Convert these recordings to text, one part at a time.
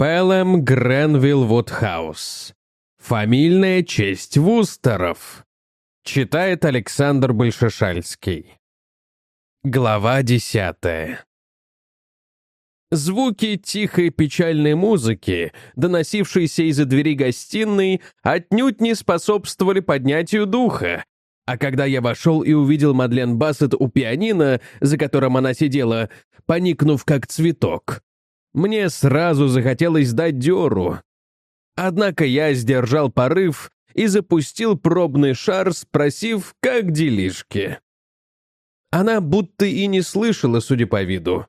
Пелем Гренвилл Вудхаус. Фамильная честь Вустеров. Читает Александр Большешальский. Глава десятая. Звуки тихой печальной музыки, доносившиеся из-за двери гостиной, отнюдь не способствовали поднятию духа. А когда я вошел и увидел Мадлен Бассет у пианино, за которым она сидела, поникнув как цветок, мне сразу захотелось дать дёру. Однако я сдержал порыв и запустил пробный шар, спросив, как делишки. Она будто и не слышала, судя по виду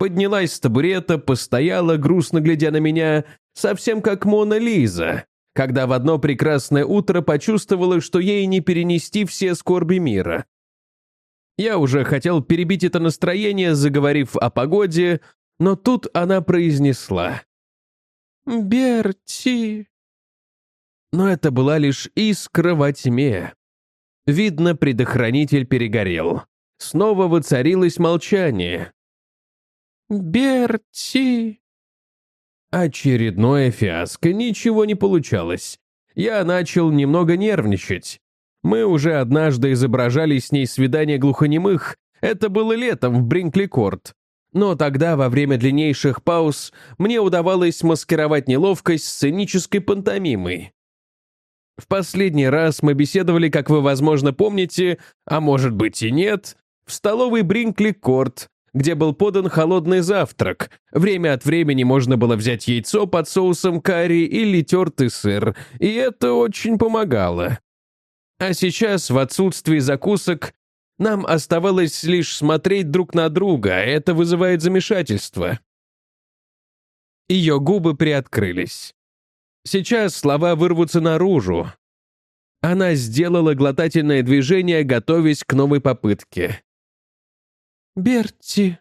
поднялась с табурета, постояла, грустно глядя на меня, совсем как Мона Лиза, когда в одно прекрасное утро почувствовала, что ей не перенести все скорби мира. Я уже хотел перебить это настроение, заговорив о погоде, но тут она произнесла. «Берти». Но это была лишь искра во тьме. Видно, предохранитель перегорел. Снова воцарилось молчание. «Берти!» Очередное фиаско, ничего не получалось. Я начал немного нервничать. Мы уже однажды изображали с ней свидание глухонемых, это было летом в Бринкли-Корт. Но тогда, во время длиннейших пауз, мне удавалось маскировать неловкость сценической пантомимой. В последний раз мы беседовали, как вы, возможно, помните, а может быть и нет, в столовой Бринкли-Корт, где был подан холодный завтрак. Время от времени можно было взять яйцо под соусом карри или тертый сыр, и это очень помогало. А сейчас, в отсутствии закусок, нам оставалось лишь смотреть друг на друга, а это вызывает замешательство. Ее губы приоткрылись. Сейчас слова вырвутся наружу. Она сделала глотательное движение, готовясь к новой попытке. «Берти,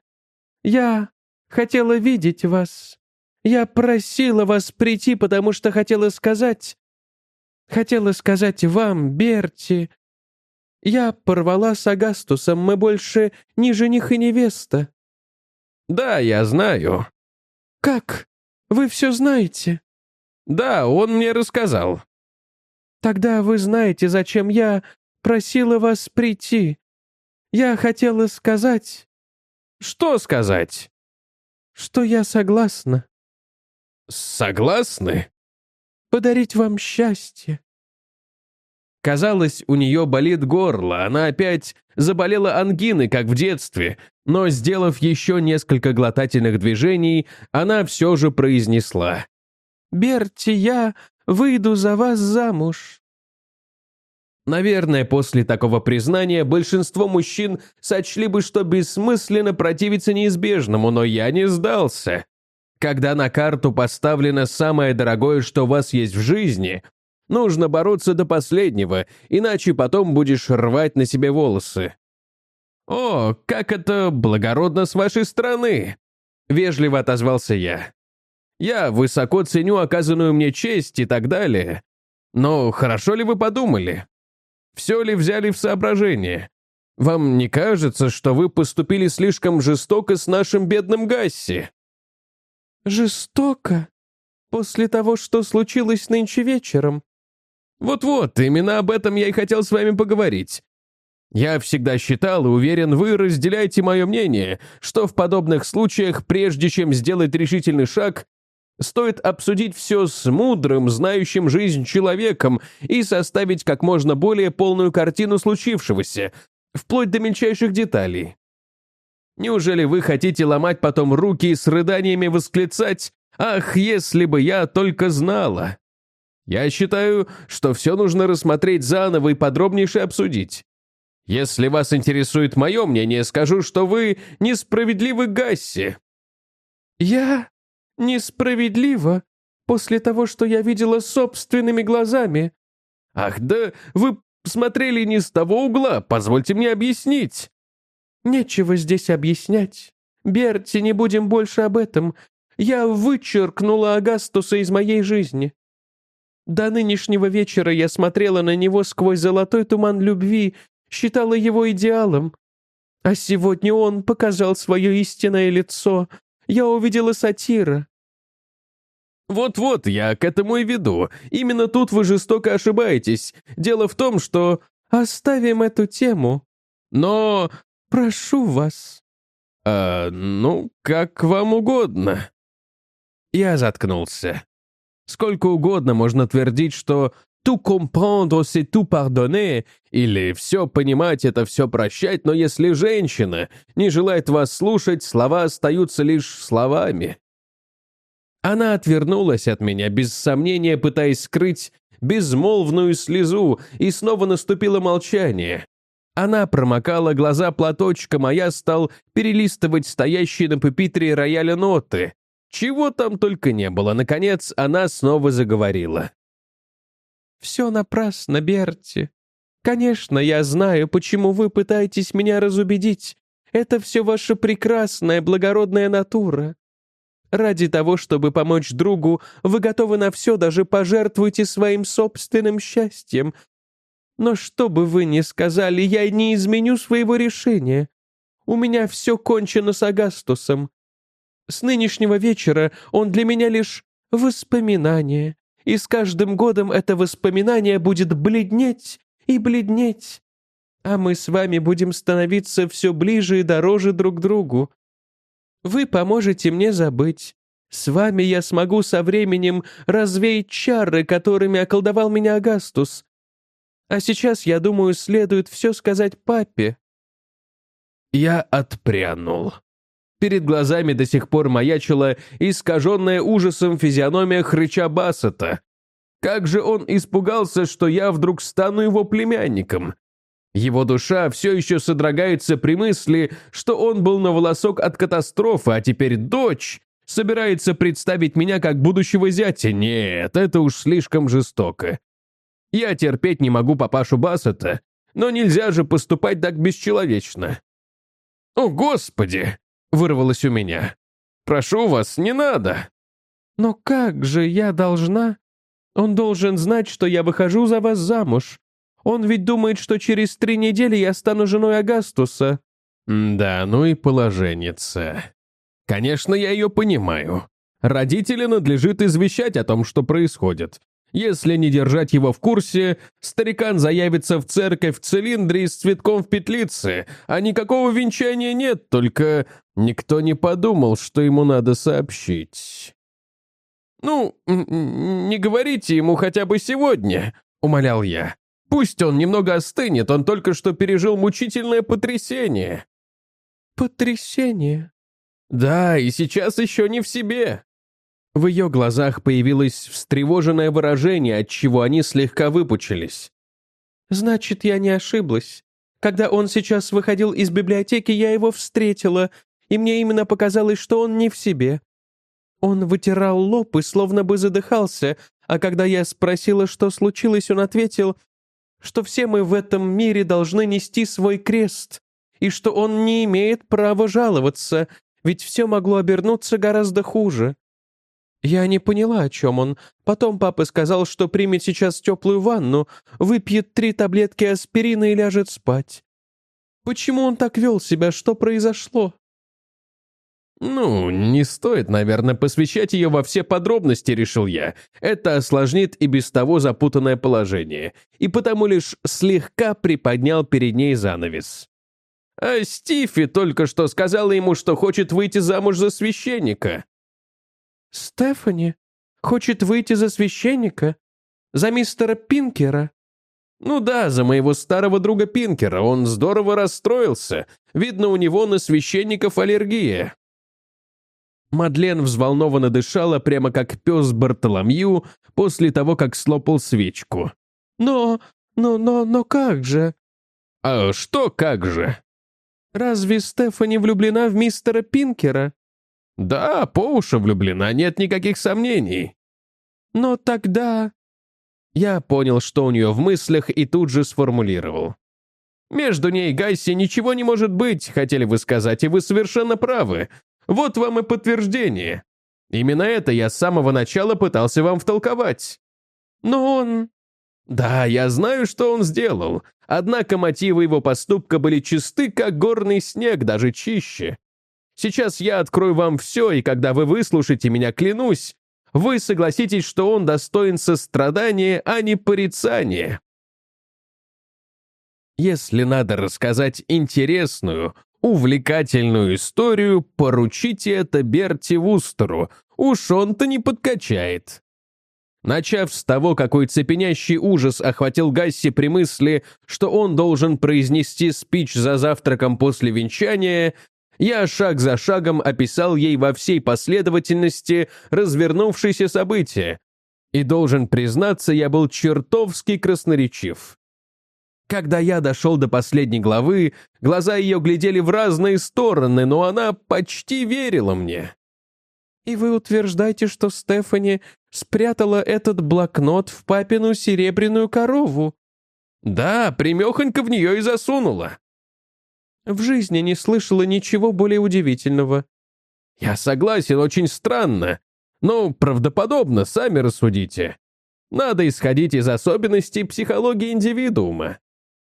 я хотела видеть вас. Я просила вас прийти, потому что хотела сказать... Хотела сказать вам, Берти. Я порвала с Агастусом, мы больше не жених и невеста». «Да, я знаю». «Как? Вы все знаете?» «Да, он мне рассказал». «Тогда вы знаете, зачем я просила вас прийти. Я хотела сказать...» «Что сказать?» «Что я согласна». «Согласны?» «Подарить вам счастье». Казалось, у нее болит горло, она опять заболела ангиной, как в детстве, но, сделав еще несколько глотательных движений, она все же произнесла. «Берти, я выйду за вас замуж». Наверное, после такого признания большинство мужчин сочли бы, что бессмысленно противиться неизбежному, но я не сдался. Когда на карту поставлено самое дорогое, что у вас есть в жизни, нужно бороться до последнего, иначе потом будешь рвать на себе волосы. «О, как это благородно с вашей стороны!» — вежливо отозвался я. «Я высоко ценю оказанную мне честь и так далее. Но хорошо ли вы подумали? Все ли взяли в соображение? Вам не кажется, что вы поступили слишком жестоко с нашим бедным Гасси?» «Жестоко? После того, что случилось нынче вечером?» «Вот-вот, именно об этом я и хотел с вами поговорить. Я всегда считал и уверен, вы разделяете мое мнение, что в подобных случаях, прежде чем сделать решительный шаг, Стоит обсудить все с мудрым, знающим жизнь человеком и составить как можно более полную картину случившегося, вплоть до мельчайших деталей. Неужели вы хотите ломать потом руки и с рыданиями восклицать «Ах, если бы я только знала!» Я считаю, что все нужно рассмотреть заново и подробнейше обсудить. Если вас интересует мое мнение, скажу, что вы несправедливы Гасси. Я Несправедливо, после того, что я видела собственными глазами. Ах да, вы смотрели не с того угла, позвольте мне объяснить. Нечего здесь объяснять. Берти, не будем больше об этом. Я вычеркнула Агастуса из моей жизни. До нынешнего вечера я смотрела на него сквозь золотой туман любви, считала его идеалом. А сегодня он показал свое истинное лицо. Я увидела сатира. Вот-вот, я к этому и веду. Именно тут вы жестоко ошибаетесь. Дело в том, что... Оставим эту тему. Но... Прошу вас. А, ну, как вам угодно. Я заткнулся. Сколько угодно можно твердить, что «tout comprendre, c'est tout pardonner» или «все понимать — это все прощать», но если женщина не желает вас слушать, слова остаются лишь словами. Она отвернулась от меня, без сомнения пытаясь скрыть безмолвную слезу, и снова наступило молчание. Она промокала глаза платочком, а я стал перелистывать стоящие на пепитре рояля ноты. Чего там только не было. Наконец, она снова заговорила. «Все напрасно, Берти. Конечно, я знаю, почему вы пытаетесь меня разубедить. Это все ваша прекрасная, благородная натура. Ради того, чтобы помочь другу, вы готовы на все, даже пожертвуйте своим собственным счастьем. Но что бы вы ни сказали, я не изменю своего решения. У меня все кончено с Агастусом. С нынешнего вечера он для меня лишь воспоминание, и с каждым годом это воспоминание будет бледнеть и бледнеть. А мы с вами будем становиться все ближе и дороже друг другу. Вы поможете мне забыть. С вами я смогу со временем развеять чары, которыми околдовал меня Агастус. А сейчас, я думаю, следует все сказать папе». Я отпрянул. Перед глазами до сих пор маячила искаженная ужасом физиономия хрыча Бассета. Как же он испугался, что я вдруг стану его племянником. Его душа все еще содрогается при мысли, что он был на волосок от катастрофы, а теперь дочь собирается представить меня как будущего зятя. Нет, это уж слишком жестоко. Я терпеть не могу папашу Бассета, но нельзя же поступать так бесчеловечно. «О, Господи!» — вырвалось у меня. «Прошу вас, не надо!» «Но как же я должна? Он должен знать, что я выхожу за вас замуж. Он ведь думает, что через три недели я стану женой Агастуса». «Да, ну и положенница. Конечно, я ее понимаю. Родители надлежит извещать о том, что происходит. Если не держать его в курсе, старикан заявится в церковь в цилиндре и с цветком в петлице, а никакого венчания нет, только никто не подумал, что ему надо сообщить. «Ну, не говорите ему хотя бы сегодня», — умолял я. Пусть он немного остынет, он только что пережил мучительное потрясение». «Потрясение?» «Да, и сейчас еще не в себе». В ее глазах появилось встревоженное выражение, от чего они слегка выпучились. «Значит, я не ошиблась. Когда он сейчас выходил из библиотеки, я его встретила, и мне именно показалось, что он не в себе. Он вытирал лоб и словно бы задыхался, а когда я спросила, что случилось, он ответил, что все мы в этом мире должны нести свой крест, и что он не имеет права жаловаться, ведь все могло обернуться гораздо хуже. Я не поняла, о чем он. Потом папа сказал, что примет сейчас теплую ванну, выпьет три таблетки аспирина и ляжет спать. Почему он так вел себя? Что произошло? «Ну, не стоит, наверное, посвящать ее во все подробности», — решил я. Это осложнит и без того запутанное положение, и потому лишь слегка приподнял перед ней занавес. А Стифи только что сказала ему, что хочет выйти замуж за священника. «Стефани? Хочет выйти за священника? За мистера Пинкера?» «Ну да, за моего старого друга Пинкера. Он здорово расстроился. Видно, у него на священников аллергия. Мадлен взволнованно дышала, прямо как пес Бартоломью после того, как слопал свечку. «Но, но, но, но как же?» «А что как же?» «Разве Стефани влюблена в мистера Пинкера?» «Да, по уши влюблена, нет никаких сомнений». «Но тогда...» Я понял, что у нее в мыслях, и тут же сформулировал. «Между ней и Гайси ничего не может быть, хотели вы сказать, и вы совершенно правы. Вот вам и подтверждение. Именно это я с самого начала пытался вам втолковать. Но он... Да, я знаю, что он сделал. Однако мотивы его поступка были чисты, как горный снег, даже чище. Сейчас я открою вам все, и когда вы выслушаете меня, клянусь, вы согласитесь, что он достоин сострадания, а не порицания. Если надо рассказать интересную, увлекательную историю, поручите это Берти Вустеру, уж он-то не подкачает. Начав с того, какой цепенящий ужас охватил Гасси при мысли, что он должен произнести спич за завтраком после венчания, я шаг за шагом описал ей во всей последовательности развернувшиеся события. И должен признаться, я был чертовски красноречив. Когда я дошел до последней главы, глаза ее глядели в разные стороны, но она почти верила мне. «И вы утверждаете, что Стефани спрятала этот блокнот в папину серебряную корову?» «Да, примехонько в нее и засунула». В жизни не слышала ничего более удивительного. Я согласен, очень странно. Но правдоподобно, сами рассудите. Надо исходить из особенностей психологии индивидуума.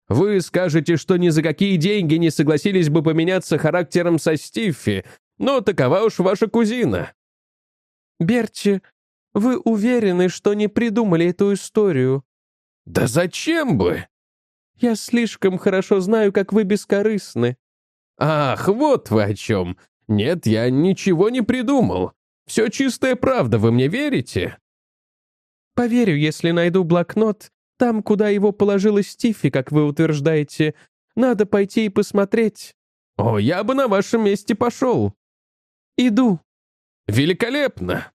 Вы скажете, что ни за какие деньги не согласились бы поменяться характером со Стиффи, но такова уж ваша кузина. Берти, вы уверены, что не придумали эту историю? Да зачем бы? Я слишком хорошо знаю, как вы бескорыстны». «Ах, вот вы о чем. Нет, я ничего не придумал. Все чистая правда, вы мне верите?» «Поверю, если найду блокнот, там, куда его положила Стифи, как вы утверждаете. Надо пойти и посмотреть». «О, я бы на вашем месте пошел». «Иду». «Великолепно!»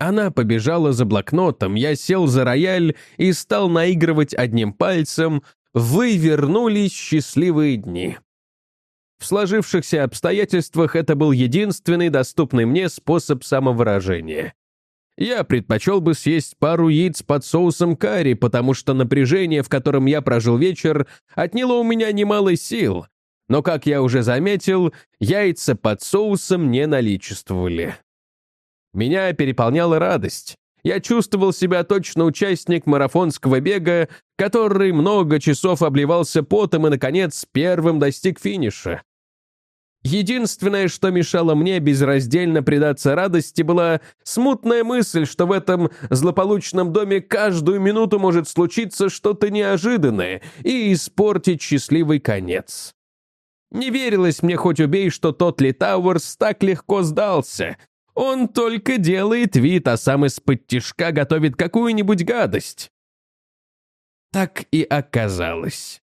Она побежала за блокнотом, я сел за рояль и стал наигрывать одним пальцем «Вы вернулись счастливые дни». В сложившихся обстоятельствах это был единственный доступный мне способ самовыражения. Я предпочел бы съесть пару яиц под соусом карри, потому что напряжение, в котором я прожил вечер, отняло у меня немало сил. Но, как я уже заметил, яйца под соусом не наличествовали. Меня переполняла радость. Я чувствовал себя точно участник марафонского бега, который много часов обливался потом и, наконец, первым достиг финиша. Единственное, что мешало мне безраздельно предаться радости, была смутная мысль, что в этом злополучном доме каждую минуту может случиться что-то неожиданное и испортить счастливый конец. Не верилось мне хоть убей, что тот Литауэрс так легко сдался, он только делает вид, а сам из-под тишка готовит какую-нибудь гадость. Так и оказалось.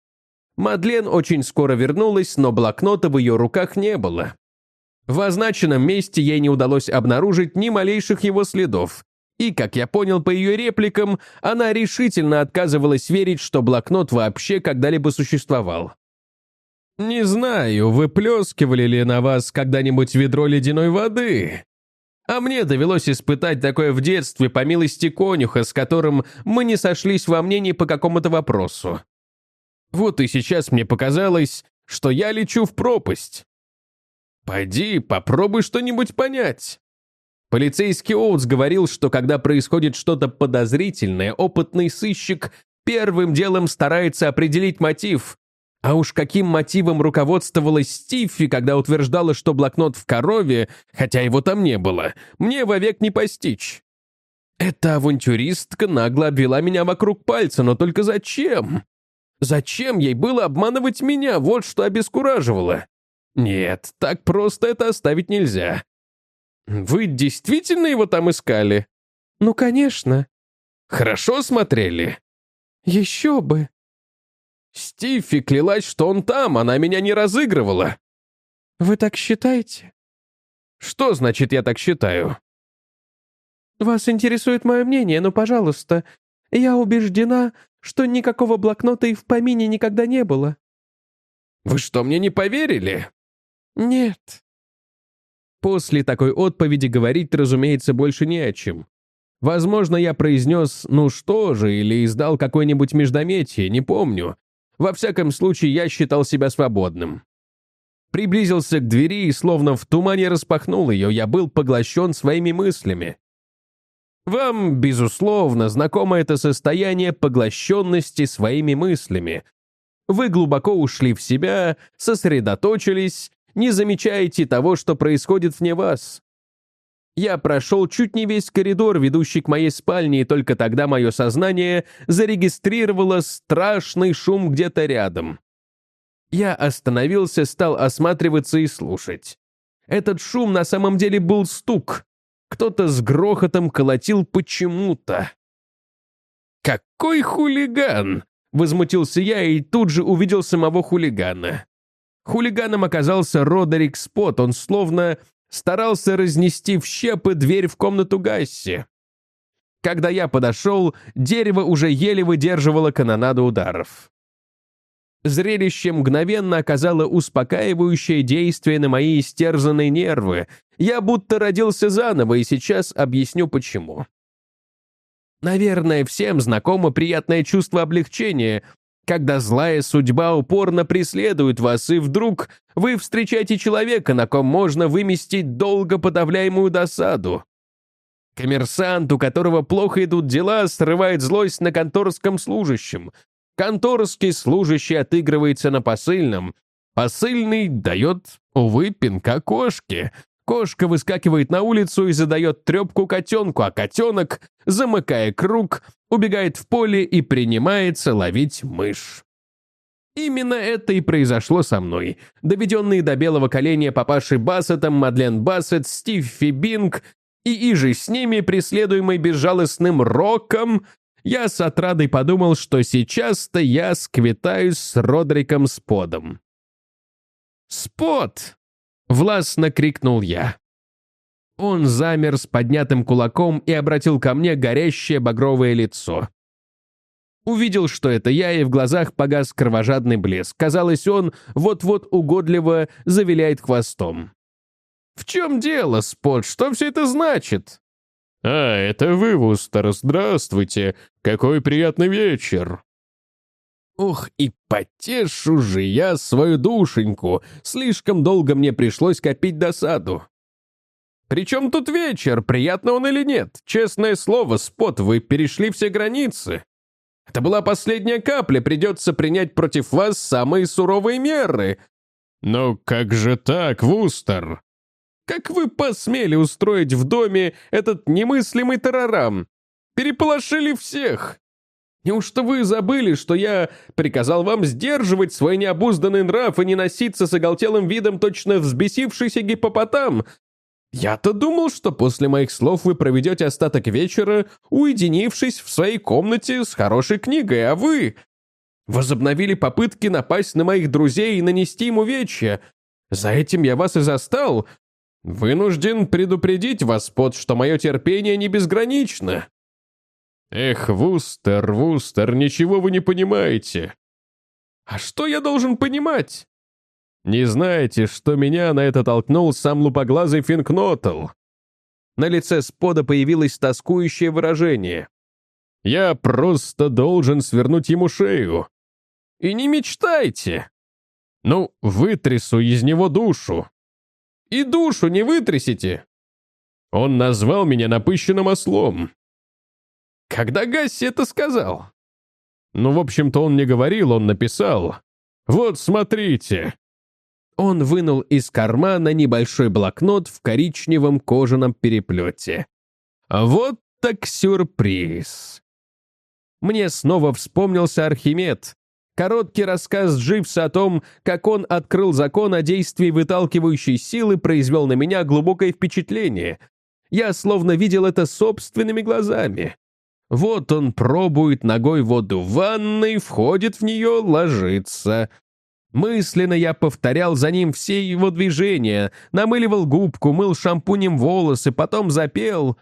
Мадлен очень скоро вернулась, но блокнота в ее руках не было. В означенном месте ей не удалось обнаружить ни малейших его следов, и, как я понял по ее репликам, она решительно отказывалась верить, что блокнот вообще когда-либо существовал. «Не знаю, выплескивали ли на вас когда-нибудь ведро ледяной воды?» А мне довелось испытать такое в детстве по милости конюха, с которым мы не сошлись во мнении по какому-то вопросу. Вот и сейчас мне показалось, что я лечу в пропасть. Пойди, попробуй что-нибудь понять. Полицейский Оутс говорил, что когда происходит что-то подозрительное, опытный сыщик первым делом старается определить мотив, а уж каким мотивом руководствовалась Стиффи, когда утверждала, что блокнот в корове, хотя его там не было, мне вовек не постичь. Эта авантюристка нагло обвела меня вокруг пальца, но только зачем? Зачем ей было обманывать меня? Вот что обескураживало. Нет, так просто это оставить нельзя. Вы действительно его там искали? Ну, конечно. Хорошо смотрели? Еще бы. Стиффи клялась, что он там, она меня не разыгрывала. Вы так считаете? Что значит я так считаю? Вас интересует мое мнение, но, пожалуйста, я убеждена, что никакого блокнота и в помине никогда не было. Вы что, мне не поверили? Нет. После такой отповеди говорить, разумеется, больше не о чем. Возможно, я произнес «ну что же» или издал какое-нибудь междометие, не помню. Во всяком случае, я считал себя свободным. Приблизился к двери и словно в тумане распахнул ее, я был поглощен своими мыслями. Вам, безусловно, знакомо это состояние поглощенности своими мыслями. Вы глубоко ушли в себя, сосредоточились, не замечаете того, что происходит вне вас. Я прошел чуть не весь коридор, ведущий к моей спальне, и только тогда мое сознание зарегистрировало страшный шум где-то рядом. Я остановился, стал осматриваться и слушать. Этот шум на самом деле был стук. Кто-то с грохотом колотил почему-то. «Какой хулиган!» — возмутился я и тут же увидел самого хулигана. Хулиганом оказался Родерик Спот, он словно старался разнести в щепы дверь в комнату Гасси. Когда я подошел, дерево уже еле выдерживало канонаду ударов. Зрелище мгновенно оказало успокаивающее действие на мои истерзанные нервы. Я будто родился заново, и сейчас объясню почему. Наверное, всем знакомо приятное чувство облегчения, когда злая судьба упорно преследует вас, и вдруг вы встречаете человека, на ком можно выместить долго подавляемую досаду. Коммерсант, у которого плохо идут дела, срывает злость на конторском служащем. Конторский служащий отыгрывается на посыльном. Посыльный дает, увы, пинка кошке. Кошка выскакивает на улицу и задает трепку котенку, а котенок, замыкая круг, убегает в поле и принимается ловить мышь. Именно это и произошло со мной. Доведенные до белого коленя папаши Бассетом, Мадлен Бассет, Стив Бинг и иже с ними, преследуемый безжалостным роком, я с отрадой подумал, что сейчас-то я сквитаюсь с Родриком Сподом. «Спот!» — властно крикнул я. Он замер с поднятым кулаком и обратил ко мне горящее багровое лицо. Увидел, что это я, и в глазах погас кровожадный блеск. Казалось, он вот-вот угодливо завиляет хвостом. «В чем дело, Спот? Что все это значит?» «А, это вы, Вустер, здравствуйте! Какой приятный вечер!» Ох, и потешу же я свою душеньку! Слишком долго мне пришлось копить досаду. Причем тут вечер, приятно он или нет? Честное слово, Спот, вы перешли все границы. Это была последняя капля, придется принять против вас самые суровые меры. Но как же так, Вустер? Как вы посмели устроить в доме этот немыслимый тарарам? Переполошили всех. Неужто вы забыли, что я приказал вам сдерживать свой необузданный нрав и не носиться с оголтелым видом точно взбесившийся гипопотам? Я-то думал, что после моих слов вы проведете остаток вечера, уединившись в своей комнате с хорошей книгой, а вы возобновили попытки напасть на моих друзей и нанести им увечья. За этим я вас и застал, Вынужден предупредить вас, Пот, что мое терпение не безгранично. Эх, Вустер, Вустер, ничего вы не понимаете. А что я должен понимать? Не знаете, что меня на это толкнул сам лупоглазый Финкнотл? На лице Спода появилось тоскующее выражение. Я просто должен свернуть ему шею. И не мечтайте. Ну, вытрясу из него душу. И душу не вытрясите!» Он назвал меня напыщенным ослом. Когда Гасси это сказал? Ну, в общем-то, он не говорил, он написал. Вот, смотрите. Он вынул из кармана небольшой блокнот в коричневом кожаном переплете. Вот так сюрприз. Мне снова вспомнился Архимед, Короткий рассказ Дживса о том, как он открыл закон о действии выталкивающей силы, произвел на меня глубокое впечатление. Я словно видел это собственными глазами. Вот он пробует ногой воду в ванной, входит в нее, ложится. Мысленно я повторял за ним все его движения, намыливал губку, мыл шампунем волосы, потом запел.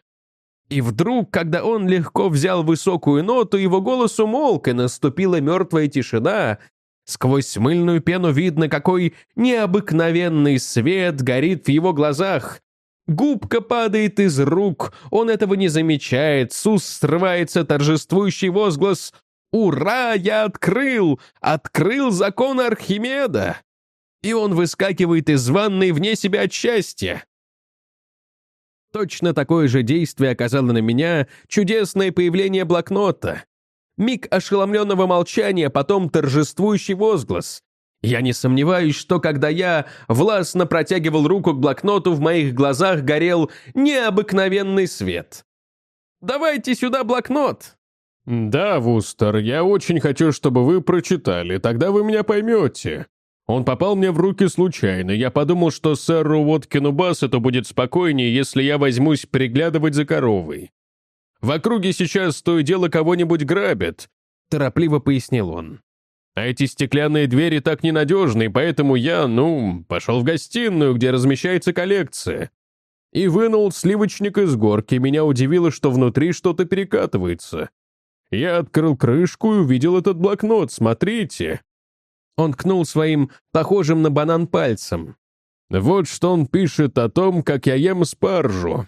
И вдруг, когда он легко взял высокую ноту, его голос умолк, и наступила мертвая тишина. Сквозь мыльную пену видно, какой необыкновенный свет горит в его глазах. Губка падает из рук, он этого не замечает, с уст срывается торжествующий возглас «Ура! Я открыл! Открыл закон Архимеда!» И он выскакивает из ванной вне себя от счастья. Точно такое же действие оказало на меня чудесное появление блокнота. Миг ошеломленного молчания, потом торжествующий возглас. Я не сомневаюсь, что когда я властно протягивал руку к блокноту, в моих глазах горел необыкновенный свет. «Давайте сюда блокнот!» «Да, Вустер, я очень хочу, чтобы вы прочитали, тогда вы меня поймете. Он попал мне в руки случайно, я подумал, что сэру Уоткину Бассету будет спокойнее, если я возьмусь приглядывать за коровой. В округе сейчас то и дело кого-нибудь грабят», — торопливо пояснил он. «А эти стеклянные двери так ненадежны, поэтому я, ну, пошел в гостиную, где размещается коллекция. И вынул сливочник из горки, меня удивило, что внутри что-то перекатывается. Я открыл крышку и увидел этот блокнот, смотрите. Он ткнул своим, похожим на банан пальцем. Вот что он пишет о том, как я ем спаржу.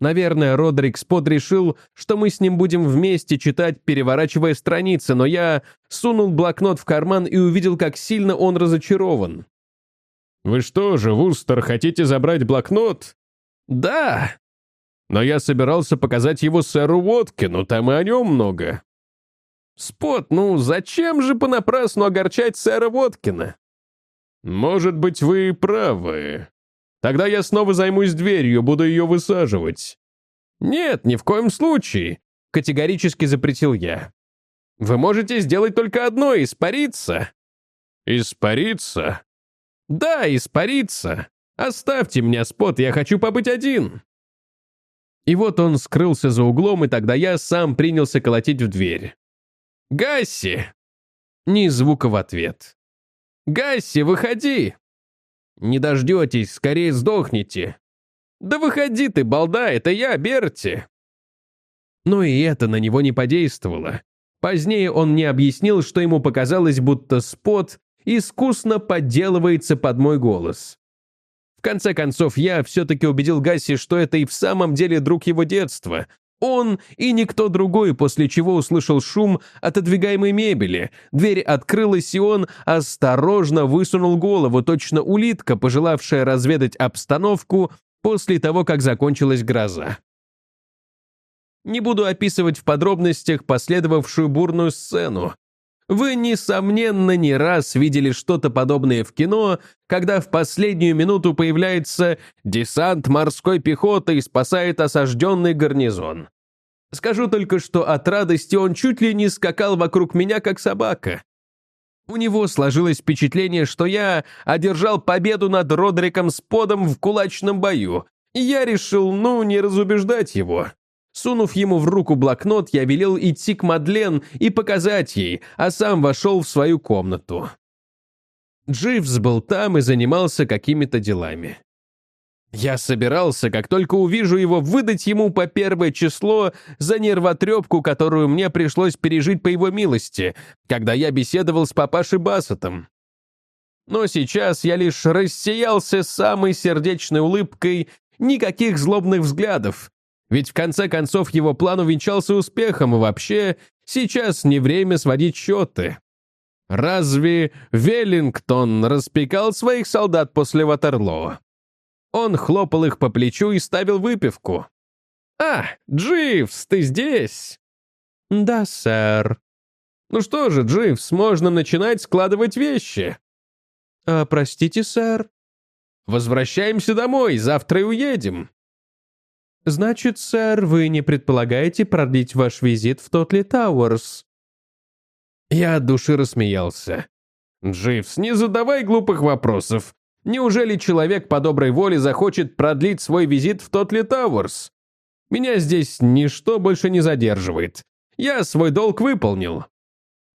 Наверное, Родрик Спот решил, что мы с ним будем вместе читать, переворачивая страницы, но я сунул блокнот в карман и увидел, как сильно он разочарован. «Вы что же, Вустер, хотите забрать блокнот?» «Да!» Но я собирался показать его сэру Уоткину, там и о нем много». «Спот, ну зачем же понапрасну огорчать сэра Воткина?» «Может быть, вы правы. Тогда я снова займусь дверью, буду ее высаживать». «Нет, ни в коем случае», — категорически запретил я. «Вы можете сделать только одно — испариться». «Испариться?» «Да, испариться. Оставьте меня, Спот, я хочу побыть один». И вот он скрылся за углом, и тогда я сам принялся колотить в дверь. «Гасси!» Ни звука в ответ. «Гасси, выходи!» «Не дождетесь, скорее сдохните!» «Да выходи ты, балда, это я, Берти!» Но и это на него не подействовало. Позднее он мне объяснил, что ему показалось, будто спот искусно подделывается под мой голос. В конце концов, я все-таки убедил Гасси, что это и в самом деле друг его детства. Он и никто другой, после чего услышал шум отодвигаемой мебели. Дверь открылась, и он осторожно высунул голову, точно улитка, пожелавшая разведать обстановку после того, как закончилась гроза. Не буду описывать в подробностях последовавшую бурную сцену. Вы, несомненно, не раз видели что-то подобное в кино, когда в последнюю минуту появляется десант морской пехоты и спасает осажденный гарнизон. Скажу только, что от радости он чуть ли не скакал вокруг меня, как собака. У него сложилось впечатление, что я одержал победу над Родриком Сподом в кулачном бою, и я решил, ну, не разубеждать его. Сунув ему в руку блокнот, я велел идти к Мадлен и показать ей, а сам вошел в свою комнату. Дживс был там и занимался какими-то делами. Я собирался, как только увижу его, выдать ему по первое число за нервотрепку, которую мне пришлось пережить по его милости, когда я беседовал с папашей Бассетом. Но сейчас я лишь рассеялся самой сердечной улыбкой, никаких злобных взглядов, ведь в конце концов его план увенчался успехом, и вообще сейчас не время сводить счеты. Разве Веллингтон распекал своих солдат после Ватерлоо? Он хлопал их по плечу и ставил выпивку. «А, Дживс, ты здесь?» «Да, сэр». «Ну что же, Дживс, можно начинать складывать вещи». «А, простите, сэр?» «Возвращаемся домой, завтра и уедем». «Значит, сэр, вы не предполагаете продлить ваш визит в Тотли Тауэрс?» Я от души рассмеялся. «Дживс, не задавай глупых вопросов. Неужели человек по доброй воле захочет продлить свой визит в Тотли Тауэрс? Меня здесь ничто больше не задерживает. Я свой долг выполнил.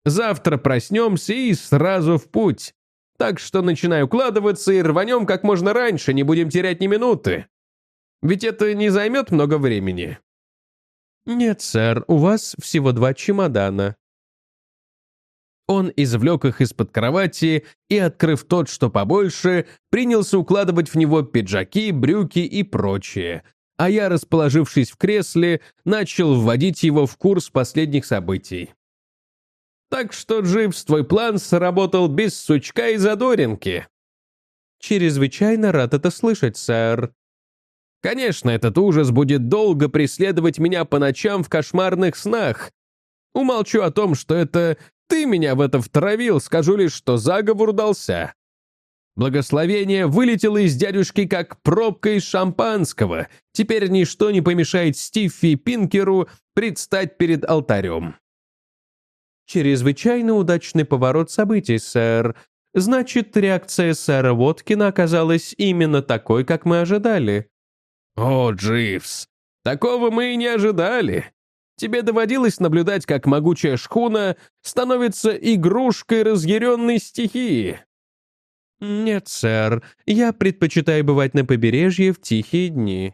Завтра проснемся и сразу в путь. Так что начинаю укладываться и рванем как можно раньше, не будем терять ни минуты. Ведь это не займет много времени». «Нет, сэр, у вас всего два чемодана». Он извлек их из-под кровати и, открыв тот, что побольше, принялся укладывать в него пиджаки, брюки и прочее, а я, расположившись в кресле, начал вводить его в курс последних событий. Так что, Дживс, твой план сработал без сучка и задоринки. Чрезвычайно рад это слышать, сэр. Конечно, этот ужас будет долго преследовать меня по ночам в кошмарных снах. Умолчу о том, что это Ты меня в это втравил, скажу лишь, что заговор удался. Благословение вылетело из дядюшки как пробка из шампанского. Теперь ничто не помешает Стиффи Пинкеру предстать перед алтарем. Чрезвычайно удачный поворот событий, сэр. Значит, реакция сэра Воткина оказалась именно такой, как мы ожидали. О, Дживс, такого мы и не ожидали. Тебе доводилось наблюдать, как могучая шхуна становится игрушкой разъяренной стихии? «Нет, сэр, я предпочитаю бывать на побережье в тихие дни».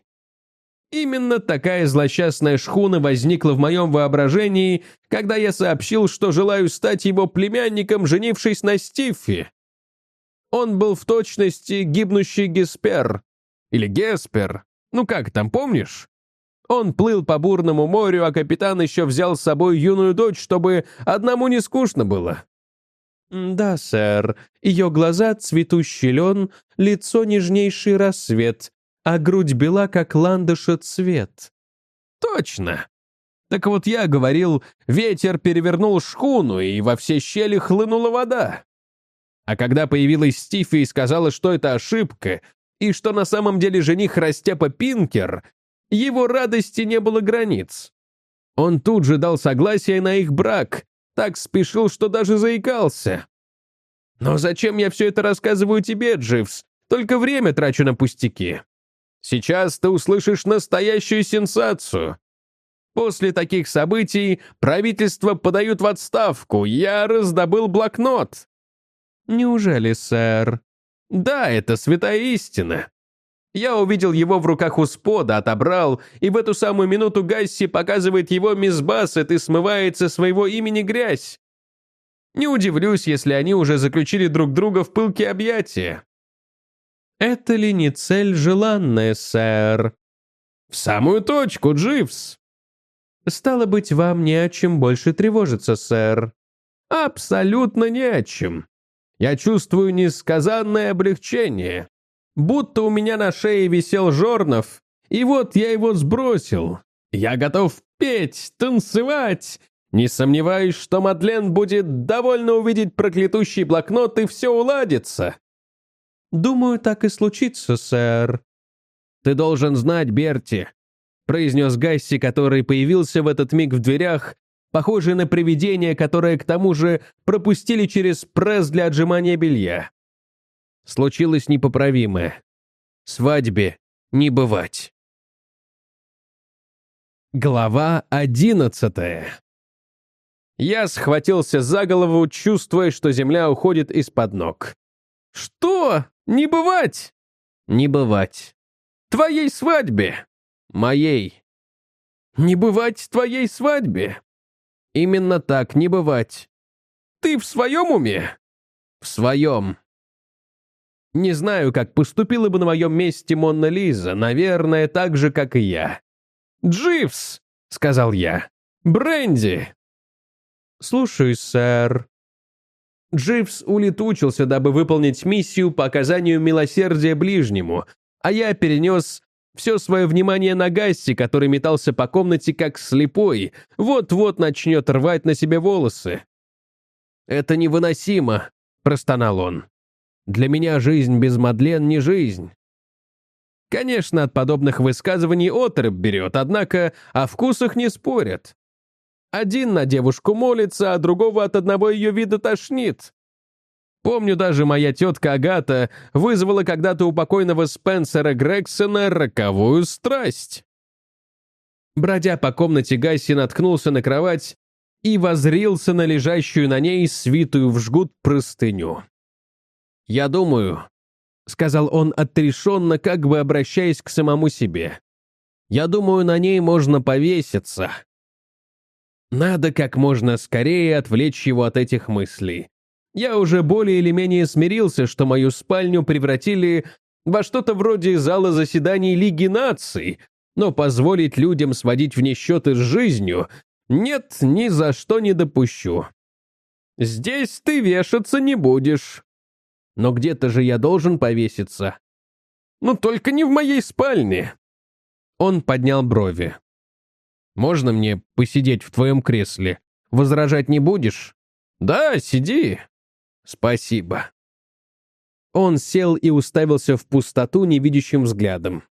Именно такая злосчастная шхуна возникла в моем воображении, когда я сообщил, что желаю стать его племянником, женившись на Стиффи. Он был в точности гибнущий Геспер. Или Геспер. Ну как там, помнишь? Он плыл по бурному морю, а капитан еще взял с собой юную дочь, чтобы одному не скучно было. «Да, сэр. Ее глаза — цветущий лен, лицо — нежнейший рассвет, а грудь бела, как ландыша цвет». «Точно. Так вот я говорил, ветер перевернул шхуну, и во все щели хлынула вода. А когда появилась Стифи и сказала, что это ошибка, и что на самом деле жених Растяпа Пинкер, его радости не было границ. Он тут же дал согласие на их брак, так спешил, что даже заикался. Но зачем я все это рассказываю тебе, Дживс? Только время трачу на пустяки. Сейчас ты услышишь настоящую сенсацию. После таких событий правительство подают в отставку. Я раздобыл блокнот. Неужели, сэр? Да, это святая истина. Я увидел его в руках у спода, отобрал, и в эту самую минуту Гасси показывает его мисс Бассет и смывает со своего имени грязь. Не удивлюсь, если они уже заключили друг друга в пылкие объятия. Это ли не цель желанная, сэр? В самую точку, Дживс. Стало быть, вам не о чем больше тревожиться, сэр. Абсолютно не о чем. Я чувствую несказанное облегчение будто у меня на шее висел жорнов, и вот я его сбросил. Я готов петь, танцевать. Не сомневаюсь, что Мадлен будет довольно увидеть проклятущий блокнот, и все уладится. Думаю, так и случится, сэр. Ты должен знать, Берти, произнес Гасси, который появился в этот миг в дверях, похожий на привидение, которое к тому же пропустили через пресс для отжимания белья случилось непоправимое. Свадьбе не бывать. Глава одиннадцатая. Я схватился за голову, чувствуя, что земля уходит из-под ног. «Что? Не бывать?» «Не бывать. Твоей свадьбе?» «Моей». «Не бывать твоей свадьбе?» «Именно так, не бывать». «Ты в своем уме?» «В своем. Не знаю, как поступила бы на моем месте Монна Лиза, наверное, так же, как и я. «Дживс!» — сказал я. «Бренди!» «Слушаюсь, сэр». Дживс улетучился, дабы выполнить миссию по оказанию милосердия ближнему, а я перенес все свое внимание на Гасси, который метался по комнате как слепой, вот-вот начнет рвать на себе волосы. «Это невыносимо», — простонал он. Для меня жизнь без Мадлен не жизнь. Конечно, от подобных высказываний отрыв берет, однако о вкусах не спорят. Один на девушку молится, а другого от одного ее вида тошнит. Помню, даже моя тетка Агата вызвала когда-то у покойного Спенсера Грексона роковую страсть. Бродя по комнате, Гасси наткнулся на кровать и возрился на лежащую на ней свитую в жгут простыню. «Я думаю», — сказал он отрешенно, как бы обращаясь к самому себе. «Я думаю, на ней можно повеситься». Надо как можно скорее отвлечь его от этих мыслей. Я уже более или менее смирился, что мою спальню превратили во что-то вроде зала заседаний Лиги наций, но позволить людям сводить в несчеты с жизнью нет, ни за что не допущу. Здесь ты вешаться не будешь. Но где-то же я должен повеситься. Ну, только не в моей спальне. Он поднял брови. «Можно мне посидеть в твоем кресле? Возражать не будешь?» «Да, сиди». «Спасибо». Он сел и уставился в пустоту невидящим взглядом.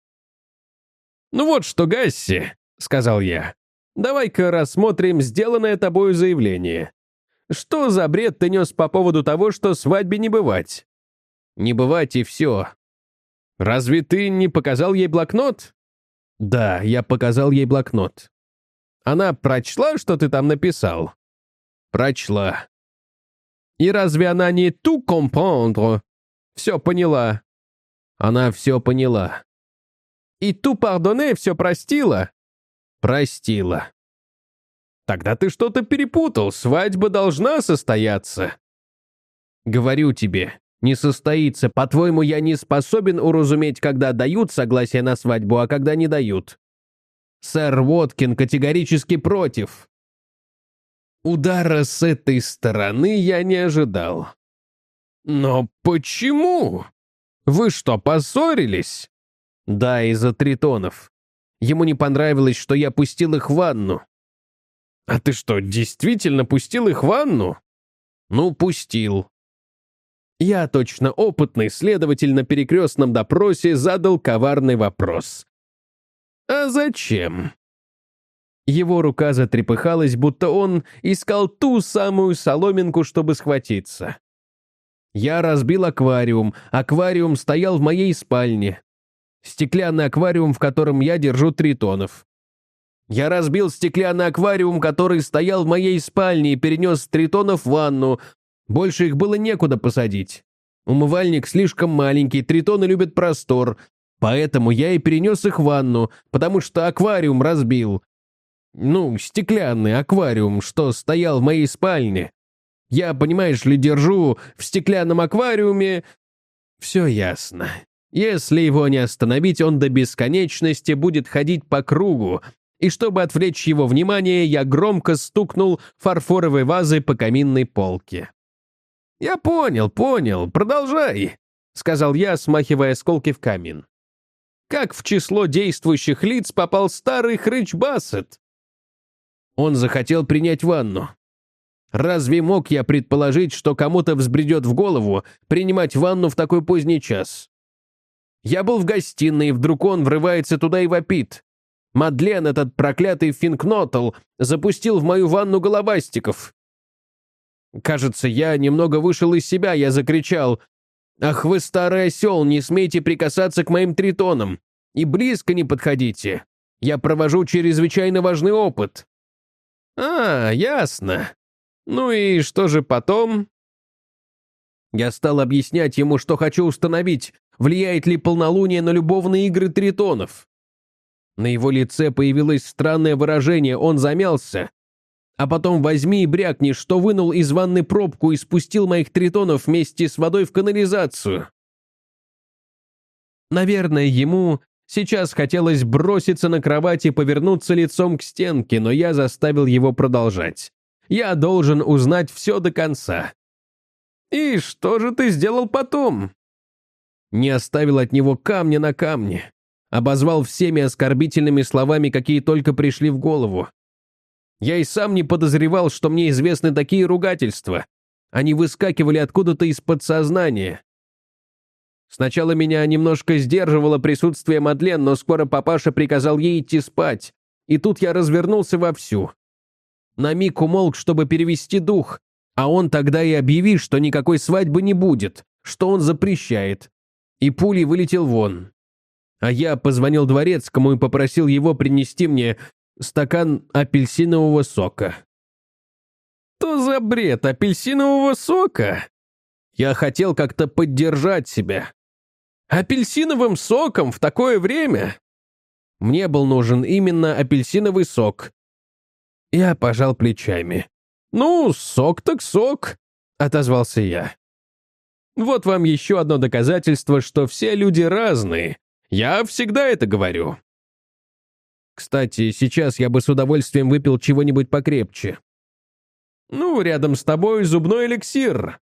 «Ну вот что, Гасси», — сказал я, — «давай-ка рассмотрим сделанное тобою заявление. Что за бред ты нес по поводу того, что свадьбе не бывать?» «Не бывать и все. Разве ты не показал ей блокнот?» «Да, я показал ей блокнот». «Она прочла, что ты там написал?» «Прочла». «И разве она не ту comprendre?» «Все поняла». «Она все поняла». «И ту пардоне все простила?» «Простила». «Тогда ты что-то перепутал, свадьба должна состояться». «Говорю тебе, не состоится. По-твоему, я не способен уразуметь, когда дают согласие на свадьбу, а когда не дают. Сэр Уоткин категорически против. Удара с этой стороны я не ожидал. Но почему? Вы что, поссорились? Да, из-за тритонов. Ему не понравилось, что я пустил их в ванну. А ты что, действительно пустил их в ванну? Ну, пустил. Я, точно опытный следователь на перекрестном допросе, задал коварный вопрос. «А зачем?» Его рука затрепыхалась, будто он искал ту самую соломинку, чтобы схватиться. Я разбил аквариум. Аквариум стоял в моей спальне. Стеклянный аквариум, в котором я держу тритонов. Я разбил стеклянный аквариум, который стоял в моей спальне, и перенес тритонов в ванну, больше их было некуда посадить. Умывальник слишком маленький, тритоны любят простор, поэтому я и перенес их в ванну, потому что аквариум разбил. Ну, стеклянный аквариум, что стоял в моей спальне. Я, понимаешь ли, держу в стеклянном аквариуме... Все ясно. Если его не остановить, он до бесконечности будет ходить по кругу, и чтобы отвлечь его внимание, я громко стукнул фарфоровой вазой по каминной полке. «Я понял, понял, продолжай», — сказал я, смахивая осколки в камин. «Как в число действующих лиц попал старый хрыч Бассет?» Он захотел принять ванну. Разве мог я предположить, что кому-то взбредет в голову принимать ванну в такой поздний час? Я был в гостиной, и вдруг он врывается туда и вопит. Мадлен, этот проклятый финкнотл, запустил в мою ванну головастиков. Кажется, я немного вышел из себя, я закричал. «Ах вы, старый осел, не смейте прикасаться к моим тритонам! И близко не подходите! Я провожу чрезвычайно важный опыт!» «А, ясно. Ну и что же потом?» Я стал объяснять ему, что хочу установить, влияет ли полнолуние на любовные игры тритонов. На его лице появилось странное выражение, он замялся, а потом возьми и брякни, что вынул из ванны пробку и спустил моих тритонов вместе с водой в канализацию. Наверное, ему сейчас хотелось броситься на кровать и повернуться лицом к стенке, но я заставил его продолжать. Я должен узнать все до конца. «И что же ты сделал потом?» Не оставил от него камня на камне. Обозвал всеми оскорбительными словами, какие только пришли в голову. Я и сам не подозревал, что мне известны такие ругательства. Они выскакивали откуда-то из подсознания. Сначала меня немножко сдерживало присутствие Мадлен, но скоро папаша приказал ей идти спать, и тут я развернулся вовсю. На миг умолк, чтобы перевести дух, а он тогда и объявил, что никакой свадьбы не будет, что он запрещает. И пулей вылетел вон. А я позвонил дворецкому и попросил его принести мне стакан апельсинового сока. «То за бред апельсинового сока?» Я хотел как-то поддержать себя. Апельсиновым соком в такое время? Мне был нужен именно апельсиновый сок. Я пожал плечами. «Ну, сок так сок», — отозвался я. «Вот вам еще одно доказательство, что все люди разные. Я всегда это говорю. Кстати, сейчас я бы с удовольствием выпил чего-нибудь покрепче. Ну, рядом с тобой зубной эликсир.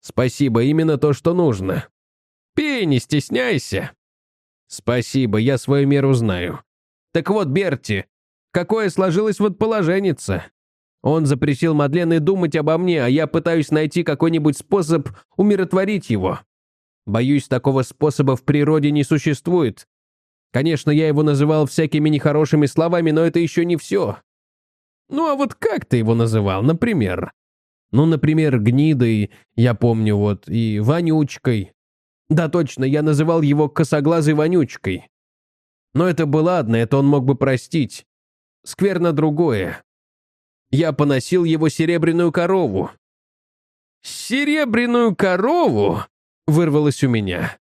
Спасибо, именно то, что нужно. Пей, не стесняйся. Спасибо, я свою меру знаю. Так вот, Берти, какое сложилось вот положеница? Он запретил Мадлен и думать обо мне, а я пытаюсь найти какой-нибудь способ умиротворить его. Боюсь, такого способа в природе не существует. Конечно, я его называл всякими нехорошими словами, но это еще не все. Ну а вот как ты его называл, например? Ну, например, гнидой, я помню вот, и вонючкой. Да точно, я называл его косоглазой вонючкой. Но это было ладно, это он мог бы простить. Скверно другое. Я поносил его серебряную корову. «Серебряную корову?» — вырвалось у меня.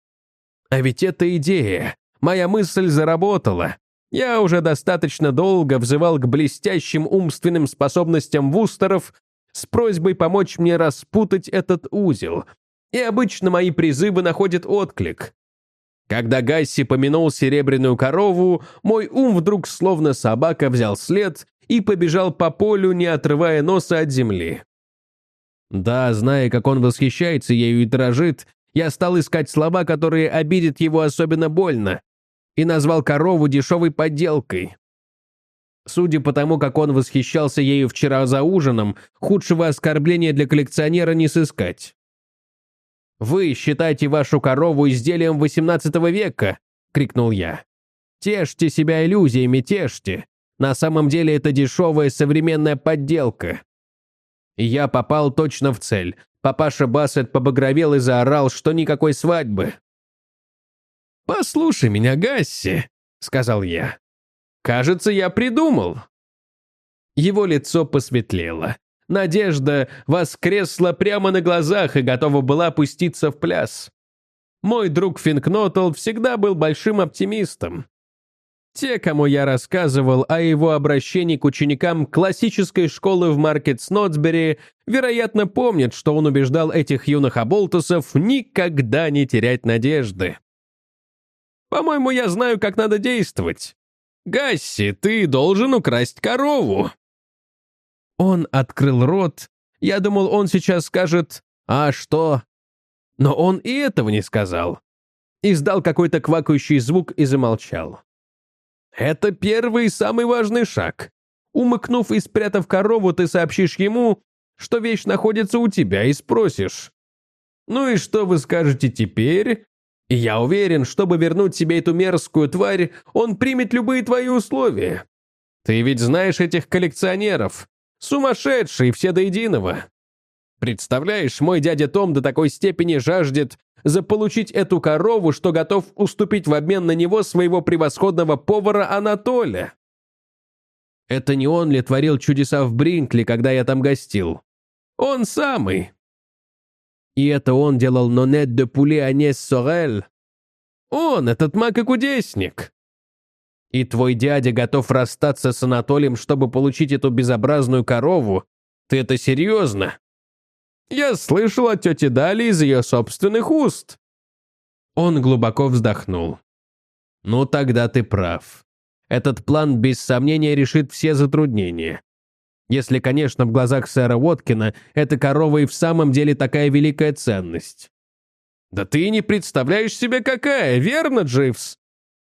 А ведь это идея. Моя мысль заработала. Я уже достаточно долго взывал к блестящим умственным способностям вустеров с просьбой помочь мне распутать этот узел. И обычно мои призывы находят отклик. Когда Гасси помянул серебряную корову, мой ум вдруг словно собака взял след и побежал по полю, не отрывая носа от земли. Да, зная, как он восхищается ею и дрожит, я стал искать слова, которые обидят его особенно больно, и назвал корову дешевой подделкой. Судя по тому, как он восхищался ею вчера за ужином, худшего оскорбления для коллекционера не сыскать. «Вы считаете вашу корову изделием XVIII века!» — крикнул я. «Тешьте себя иллюзиями, тешьте! На самом деле это дешевая современная подделка!» Я попал точно в цель. Папаша Бассет побагровел и заорал, что никакой свадьбы. «Послушай меня, Гасси», — сказал я. «Кажется, я придумал». Его лицо посветлело. Надежда воскресла прямо на глазах и готова была пуститься в пляс. Мой друг Финкнотл всегда был большим оптимистом. Те, кому я рассказывал о его обращении к ученикам классической школы в Маркет Снотсбери, вероятно, помнят, что он убеждал этих юных оболтусов никогда не терять надежды. «По-моему, я знаю, как надо действовать. Гасси, ты должен украсть корову!» Он открыл рот. Я думал, он сейчас скажет «А что?». Но он и этого не сказал. Издал какой-то квакающий звук и замолчал. Это первый и самый важный шаг. Умыкнув и спрятав корову, ты сообщишь ему, что вещь находится у тебя, и спросишь. Ну и что вы скажете теперь? И я уверен, чтобы вернуть себе эту мерзкую тварь, он примет любые твои условия. Ты ведь знаешь этих коллекционеров. Сумасшедшие все до единого. Представляешь, мой дядя Том до такой степени жаждет заполучить эту корову, что готов уступить в обмен на него своего превосходного повара Анатолия. Это не он ли творил чудеса в Бринкли, когда я там гостил? Он самый. И это он делал нонет де пуле Анес Сорель. Он, этот маг и кудесник. И твой дядя готов расстаться с Анатолием, чтобы получить эту безобразную корову? Ты это серьезно? Я слышал от тети Дали из ее собственных уст». Он глубоко вздохнул. «Ну, тогда ты прав. Этот план без сомнения решит все затруднения. Если, конечно, в глазах сэра Уоткина эта корова и в самом деле такая великая ценность». «Да ты не представляешь себе какая, верно, Дживс?»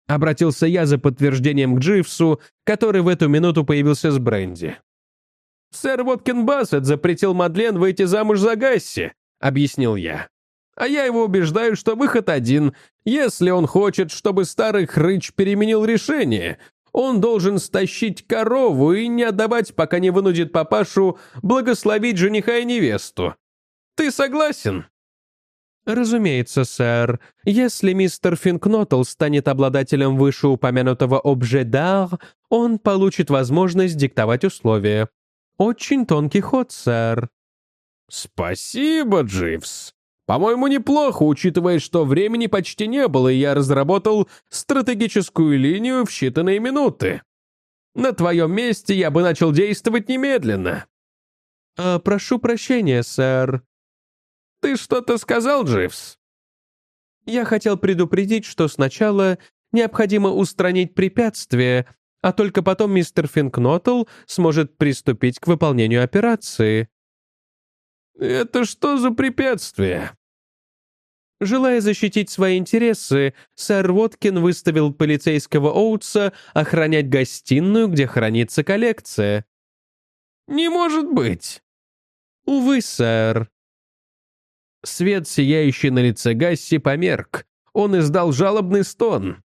Обратился я за подтверждением к Дживсу, который в эту минуту появился с Бренди. «Сэр Воткин Бассет запретил Мадлен выйти замуж за Гасси», — объяснил я. «А я его убеждаю, что выход один. Если он хочет, чтобы старый хрыч переменил решение, он должен стащить корову и не отдавать, пока не вынудит папашу благословить жениха и невесту. Ты согласен?» «Разумеется, сэр. Если мистер Финкнотл станет обладателем вышеупомянутого обжедар, он получит возможность диктовать условия. Очень тонкий ход, сэр». «Спасибо, Дживс. По-моему, неплохо, учитывая, что времени почти не было, и я разработал стратегическую линию в считанные минуты. На твоем месте я бы начал действовать немедленно». «А, «Прошу прощения, сэр». «Ты что-то сказал, Дживс?» «Я хотел предупредить, что сначала необходимо устранить препятствие, а только потом мистер Финкнотл сможет приступить к выполнению операции. «Это что за препятствие?» Желая защитить свои интересы, сэр Воткин выставил полицейского Оутса охранять гостиную, где хранится коллекция. Не может быть!» «Увы, сэр». Свет, сияющий на лице Гасси, померк. Он издал жалобный стон.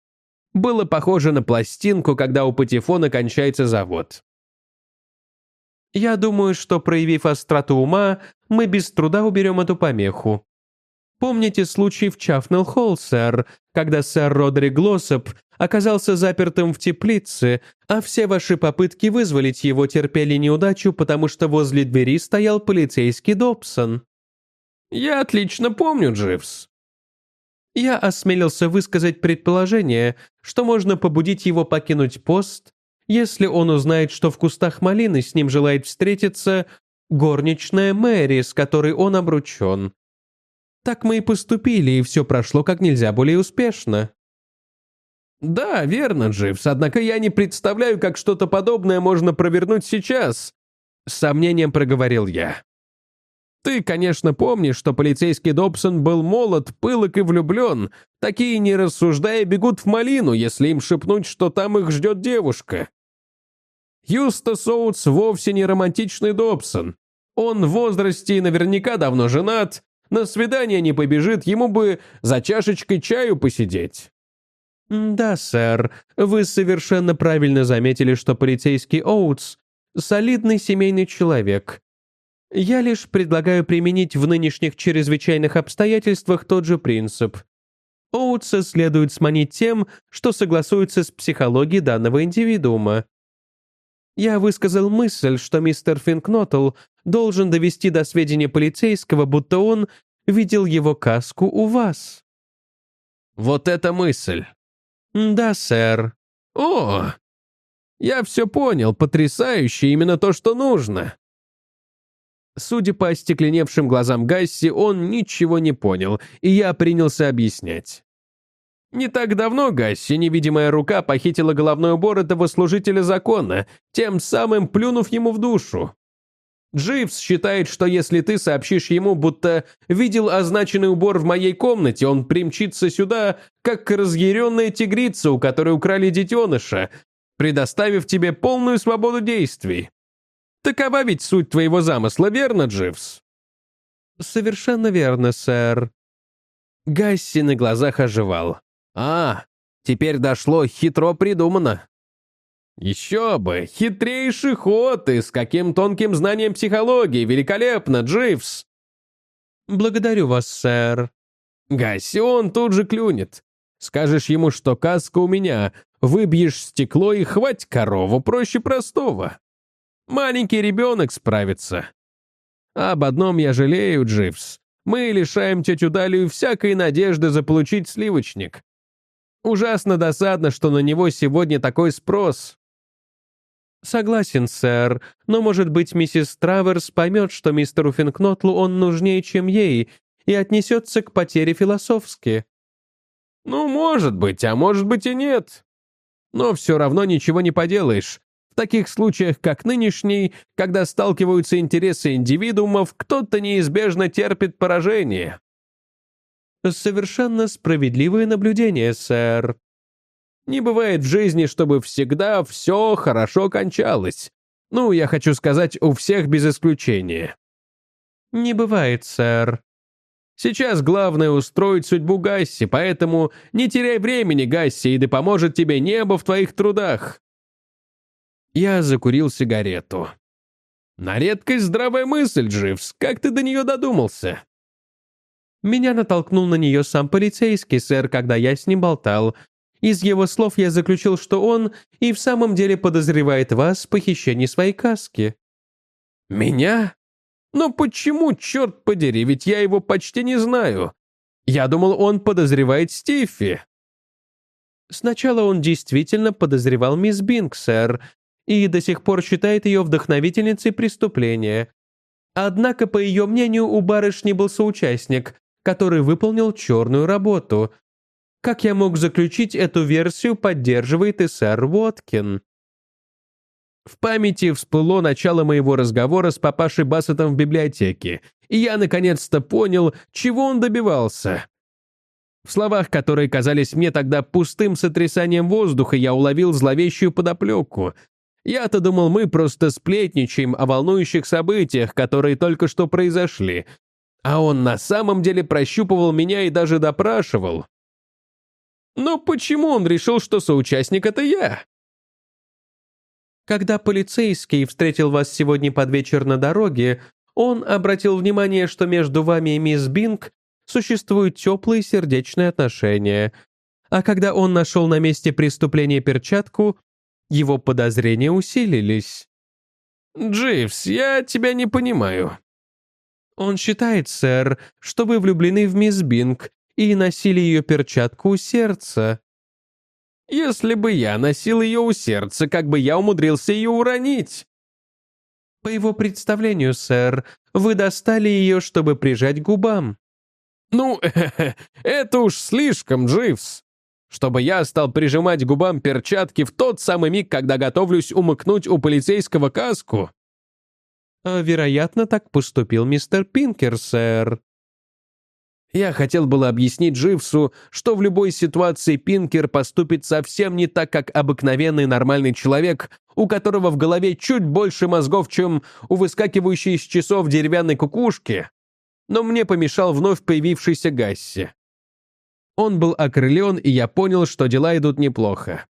Было похоже на пластинку, когда у патефона кончается завод. «Я думаю, что, проявив остроту ума, мы без труда уберем эту помеху. Помните случай в Чафнелл-Холл, сэр, когда сэр Родри Глоссоп оказался запертым в теплице, а все ваши попытки вызволить его терпели неудачу, потому что возле двери стоял полицейский Добсон. Я отлично помню, Дживс. Я осмелился высказать предположение, что можно побудить его покинуть пост, если он узнает, что в кустах малины с ним желает встретиться горничная Мэри, с которой он обручен. Так мы и поступили, и все прошло как нельзя более успешно. «Да, верно, Дживс, однако я не представляю, как что-то подобное можно провернуть сейчас», — с сомнением проговорил я. «Ты, конечно, помнишь, что полицейский Добсон был молод, пылок и влюблен. Такие, не рассуждая, бегут в малину, если им шепнуть, что там их ждет девушка. Юста Соутс вовсе не романтичный Добсон. Он в возрасте и наверняка давно женат, на свидание не побежит, ему бы за чашечкой чаю посидеть. «Да, сэр, вы совершенно правильно заметили, что полицейский Оутс — солидный семейный человек. Я лишь предлагаю применить в нынешних чрезвычайных обстоятельствах тот же принцип. Оутса следует сманить тем, что согласуется с психологией данного индивидуума. Я высказал мысль, что мистер Финкнотл должен довести до сведения полицейского, будто он видел его каску у вас». «Вот эта мысль!» «Да, сэр». «О! Я все понял, потрясающе, именно то, что нужно!» Судя по остекленевшим глазам Гасси, он ничего не понял, и я принялся объяснять. Не так давно, Гасси, невидимая рука похитила головной убор этого служителя закона, тем самым плюнув ему в душу. Дживс считает, что если ты сообщишь ему, будто видел означенный убор в моей комнате, он примчится сюда, как разъяренная тигрица, у которой украли детеныша, предоставив тебе полную свободу действий. Такова ведь суть твоего замысла, верно, Дживс? Совершенно верно, сэр. Гасси на глазах оживал. А, теперь дошло, хитро придумано. «Еще бы! Хитрейший ход и с каким тонким знанием психологии! Великолепно, Дживс!» «Благодарю вас, сэр». «Гасион тут же клюнет. Скажешь ему, что каска у меня, выбьешь стекло и хвать корову, проще простого. Маленький ребенок справится. Об одном я жалею, Дживс. Мы лишаем тетю Далию всякой надежды заполучить сливочник. Ужасно досадно, что на него сегодня такой спрос. «Согласен, сэр, но, может быть, миссис Траверс поймет, что мистеру Финкнотлу он нужнее, чем ей, и отнесется к потере философски». «Ну, может быть, а может быть и нет. Но все равно ничего не поделаешь. Таких случаях, как нынешний, когда сталкиваются интересы индивидуумов, кто-то неизбежно терпит поражение». «Совершенно справедливое наблюдение, сэр», не бывает в жизни, чтобы всегда все хорошо кончалось. Ну, я хочу сказать, у всех без исключения. Не бывает, сэр. Сейчас главное устроить судьбу Гасси, поэтому не теряй времени, Гасси, и да поможет тебе небо в твоих трудах. Я закурил сигарету. На редкость здравая мысль, Дживс. Как ты до нее додумался? Меня натолкнул на нее сам полицейский, сэр, когда я с ним болтал, из его слов я заключил, что он и в самом деле подозревает вас в похищении своей каски». «Меня? Но почему, черт подери, ведь я его почти не знаю. Я думал, он подозревает Стиффи». Сначала он действительно подозревал мисс Бинг, сэр, и до сих пор считает ее вдохновительницей преступления. Однако, по ее мнению, у барышни был соучастник, который выполнил черную работу, как я мог заключить, эту версию поддерживает и сэр Уоткин. В памяти всплыло начало моего разговора с папашей Бассетом в библиотеке, и я наконец-то понял, чего он добивался. В словах, которые казались мне тогда пустым сотрясанием воздуха, я уловил зловещую подоплеку. Я-то думал, мы просто сплетничаем о волнующих событиях, которые только что произошли. А он на самом деле прощупывал меня и даже допрашивал. Но почему он решил, что соучастник — это я? Когда полицейский встретил вас сегодня под вечер на дороге, он обратил внимание, что между вами и мисс Бинг существуют теплые сердечные отношения. А когда он нашел на месте преступления перчатку, его подозрения усилились. «Дживс, я тебя не понимаю». «Он считает, сэр, что вы влюблены в мисс Бинг и носили ее перчатку у сердца». «Если бы я носил ее у сердца, как бы я умудрился ее уронить?» «По его представлению, сэр, вы достали ее, чтобы прижать к губам». «Ну, это уж слишком, Дживс чтобы я стал прижимать губам перчатки в тот самый миг, когда готовлюсь умыкнуть у полицейского каску? А, вероятно, так поступил мистер Пинкер, сэр. Я хотел было объяснить Дживсу, что в любой ситуации Пинкер поступит совсем не так, как обыкновенный нормальный человек, у которого в голове чуть больше мозгов, чем у выскакивающей из часов деревянной кукушки. Но мне помешал вновь появившийся Гасси. Он был окрылен, и я понял, что дела идут неплохо.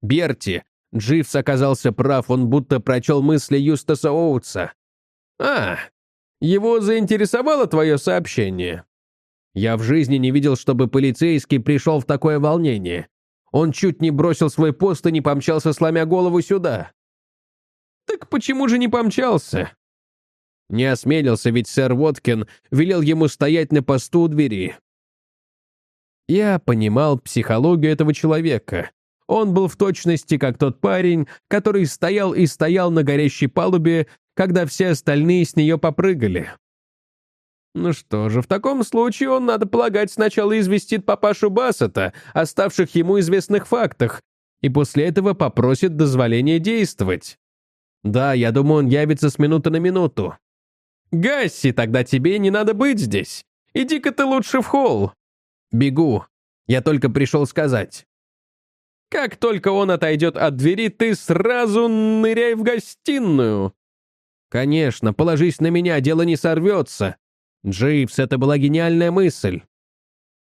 Берти, Дживс оказался прав, он будто прочел мысли Юстаса Оутса. «А, его заинтересовало твое сообщение?» Я в жизни не видел, чтобы полицейский пришел в такое волнение. Он чуть не бросил свой пост и не помчался, сломя голову сюда. Так почему же не помчался? Не осмелился, ведь сэр Воткин велел ему стоять на посту у двери. Я понимал психологию этого человека. Он был в точности как тот парень, который стоял и стоял на горящей палубе, когда все остальные с нее попрыгали. Ну что же, в таком случае он, надо полагать, сначала известит папашу Бассета о ставших ему известных фактах, и после этого попросит дозволения действовать. Да, я думаю, он явится с минуты на минуту. «Гасси, тогда тебе не надо быть здесь. Иди-ка ты лучше в холл. «Бегу. Я только пришел сказать». «Как только он отойдет от двери, ты сразу ныряй в гостиную». «Конечно, положись на меня, дело не сорвется. Дживс, это была гениальная мысль».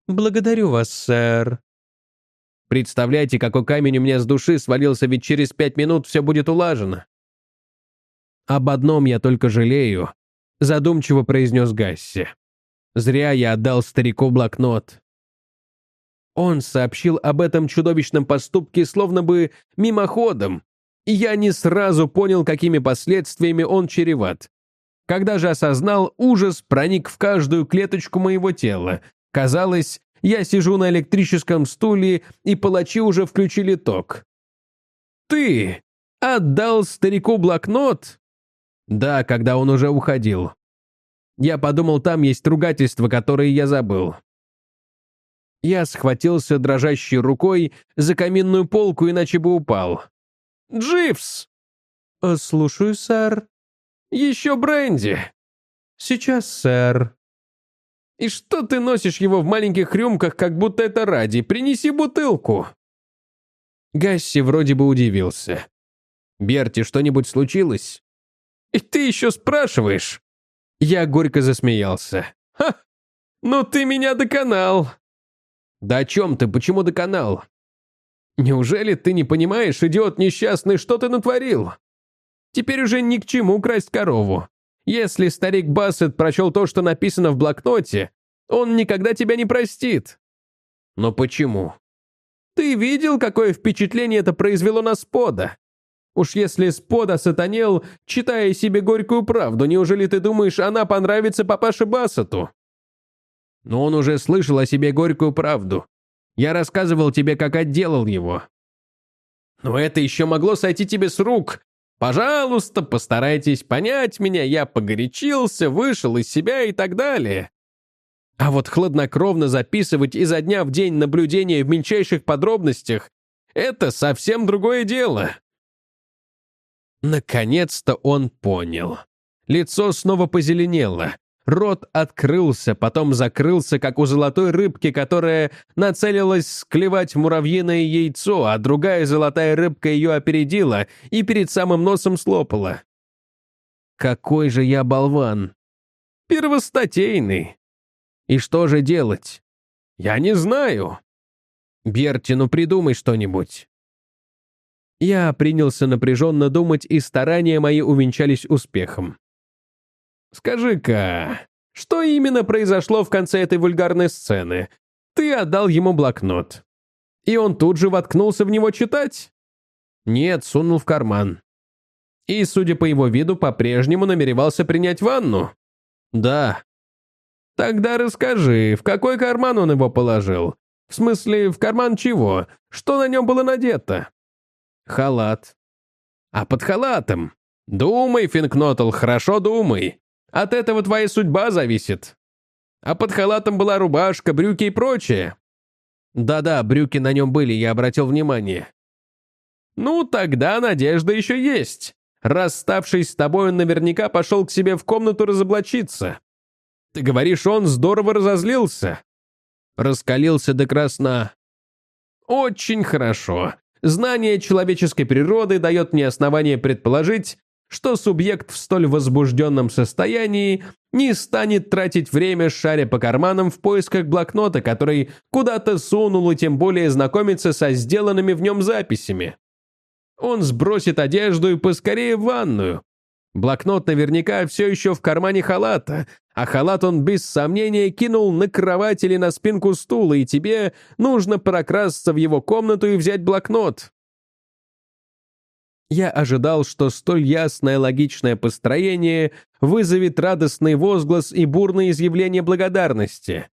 «Благодарю вас, сэр». «Представляете, какой камень у меня с души свалился, ведь через пять минут все будет улажено». «Об одном я только жалею», — задумчиво произнес Гасси. «Зря я отдал старику блокнот. Он сообщил об этом чудовищном поступке словно бы мимоходом, я не сразу понял, какими последствиями он чреват. Когда же осознал, ужас проник в каждую клеточку моего тела. Казалось, я сижу на электрическом стуле, и палачи уже включили ток. «Ты отдал старику блокнот?» «Да, когда он уже уходил. Я подумал, там есть ругательства, которые я забыл. Я схватился дрожащей рукой за каминную полку, иначе бы упал. «Дживс!» «Э, «Слушаю, сэр». «Еще бренди!» «Сейчас, сэр». «И что ты носишь его в маленьких рюмках, как будто это ради? Принеси бутылку!» Гасси вроде бы удивился. «Берти, что-нибудь случилось?» «И ты еще спрашиваешь?» Я горько засмеялся. «Ха! Ну ты меня доконал!» «Да о чем ты? Почему доконал?» «Неужели ты не понимаешь, идиот несчастный, что ты натворил?» «Теперь уже ни к чему красть корову. Если старик Бассет прочел то, что написано в блокноте, он никогда тебя не простит». «Но почему?» «Ты видел, какое впечатление это произвело на Спода? Уж если Спода сатанел, читая себе горькую правду, неужели ты думаешь, она понравится папаше Бассету?» Но он уже слышал о себе горькую правду. Я рассказывал тебе, как отделал его. Но это еще могло сойти тебе с рук. Пожалуйста, постарайтесь понять меня, я погорячился, вышел из себя и так далее. А вот хладнокровно записывать изо дня в день наблюдения в мельчайших подробностях — это совсем другое дело. Наконец-то он понял. Лицо снова позеленело. Рот открылся, потом закрылся, как у золотой рыбки, которая нацелилась склевать муравьиное яйцо, а другая золотая рыбка ее опередила и перед самым носом слопала. Какой же я болван! Первостатейный! И что же делать? Я не знаю. Берти, ну придумай что-нибудь. Я принялся напряженно думать, и старания мои увенчались успехом. «Скажи-ка, что именно произошло в конце этой вульгарной сцены? Ты отдал ему блокнот. И он тут же воткнулся в него читать?» «Нет, сунул в карман». «И, судя по его виду, по-прежнему намеревался принять ванну?» «Да». «Тогда расскажи, в какой карман он его положил? В смысле, в карман чего? Что на нем было надето?» «Халат». «А под халатом?» «Думай, Финкнотл, хорошо думай. От этого твоя судьба зависит. А под халатом была рубашка, брюки и прочее. Да-да, брюки на нем были, я обратил внимание. Ну, тогда надежда еще есть. Расставшись с тобой, он наверняка пошел к себе в комнату разоблачиться. Ты говоришь, он здорово разозлился. Раскалился до красна. Очень хорошо. Знание человеческой природы дает мне основание предположить, что субъект в столь возбужденном состоянии не станет тратить время, шаря по карманам в поисках блокнота, который куда-то сунул и тем более знакомиться со сделанными в нем записями. Он сбросит одежду и поскорее в ванную. Блокнот наверняка все еще в кармане халата, а халат он без сомнения кинул на кровать или на спинку стула, и тебе нужно прокрасться в его комнату и взять блокнот. Я ожидал, что столь ясное логичное построение вызовет радостный возглас и бурное изъявление благодарности.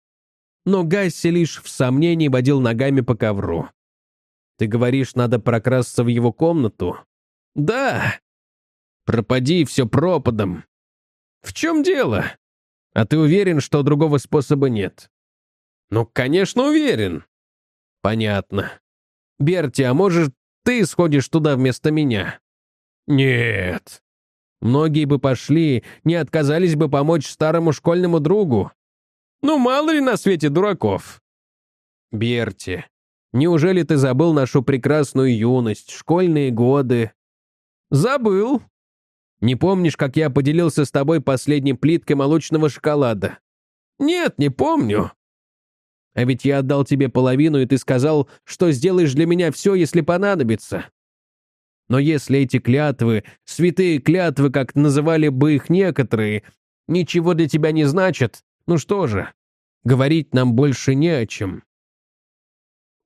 Но Гасси лишь в сомнении водил ногами по ковру. «Ты говоришь, надо прокрасться в его комнату?» «Да!» «Пропади все пропадом!» «В чем дело?» «А ты уверен, что другого способа нет?» «Ну, конечно, уверен!» «Понятно. Берти, а может, ты сходишь туда вместо меня». «Нет». Многие бы пошли, не отказались бы помочь старому школьному другу. Ну, мало ли на свете дураков. Берти, неужели ты забыл нашу прекрасную юность, школьные годы? Забыл. Не помнишь, как я поделился с тобой последней плиткой молочного шоколада? Нет, не помню. А ведь я отдал тебе половину, и ты сказал, что сделаешь для меня все, если понадобится. Но если эти клятвы, святые клятвы, как называли бы их некоторые, ничего для тебя не значат, ну что же, говорить нам больше не о чем.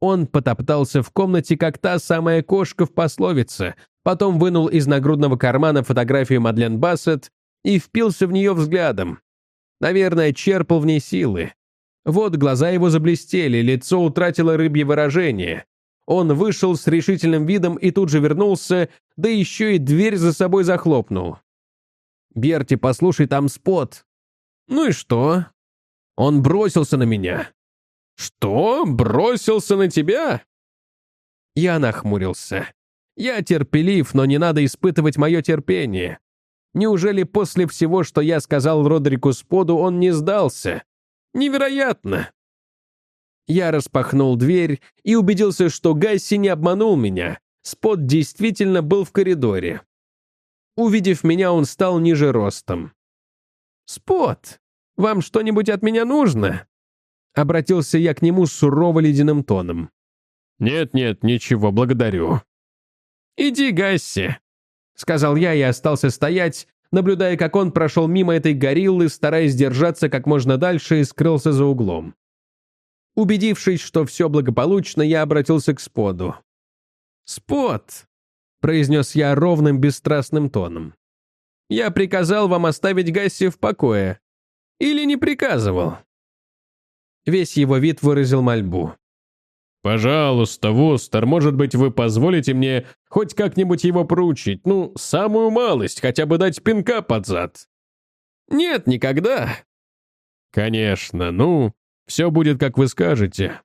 Он потоптался в комнате, как та самая кошка в пословице, потом вынул из нагрудного кармана фотографию Мадлен Бассет и впился в нее взглядом. Наверное, черпал в ней силы. Вот глаза его заблестели, лицо утратило рыбье выражение. Он вышел с решительным видом и тут же вернулся, да еще и дверь за собой захлопнул. «Берти, послушай, там спот». «Ну и что?» Он бросился на меня. «Что? Бросился на тебя?» Я нахмурился. Я терпелив, но не надо испытывать мое терпение. Неужели после всего, что я сказал Родрику Споду, он не сдался? Невероятно!» Я распахнул дверь и убедился, что Гасси не обманул меня. Спот действительно был в коридоре. Увидев меня, он стал ниже ростом. «Спот, вам что-нибудь от меня нужно?» Обратился я к нему сурово ледяным тоном. «Нет-нет, ничего, благодарю». «Иди, Гасси», — сказал я и остался стоять, наблюдая, как он прошел мимо этой гориллы, стараясь держаться как можно дальше и скрылся за углом. Убедившись, что все благополучно, я обратился к Споду. «Спод!» — произнес я ровным, бесстрастным тоном. «Я приказал вам оставить Гасси в покое. Или не приказывал?» Весь его вид выразил мольбу. «Пожалуйста, Вустер, может быть, вы позволите мне хоть как-нибудь его проучить? Ну, самую малость, хотя бы дать пинка под зад». «Нет, никогда». «Конечно, ну, все будет, как вы скажете».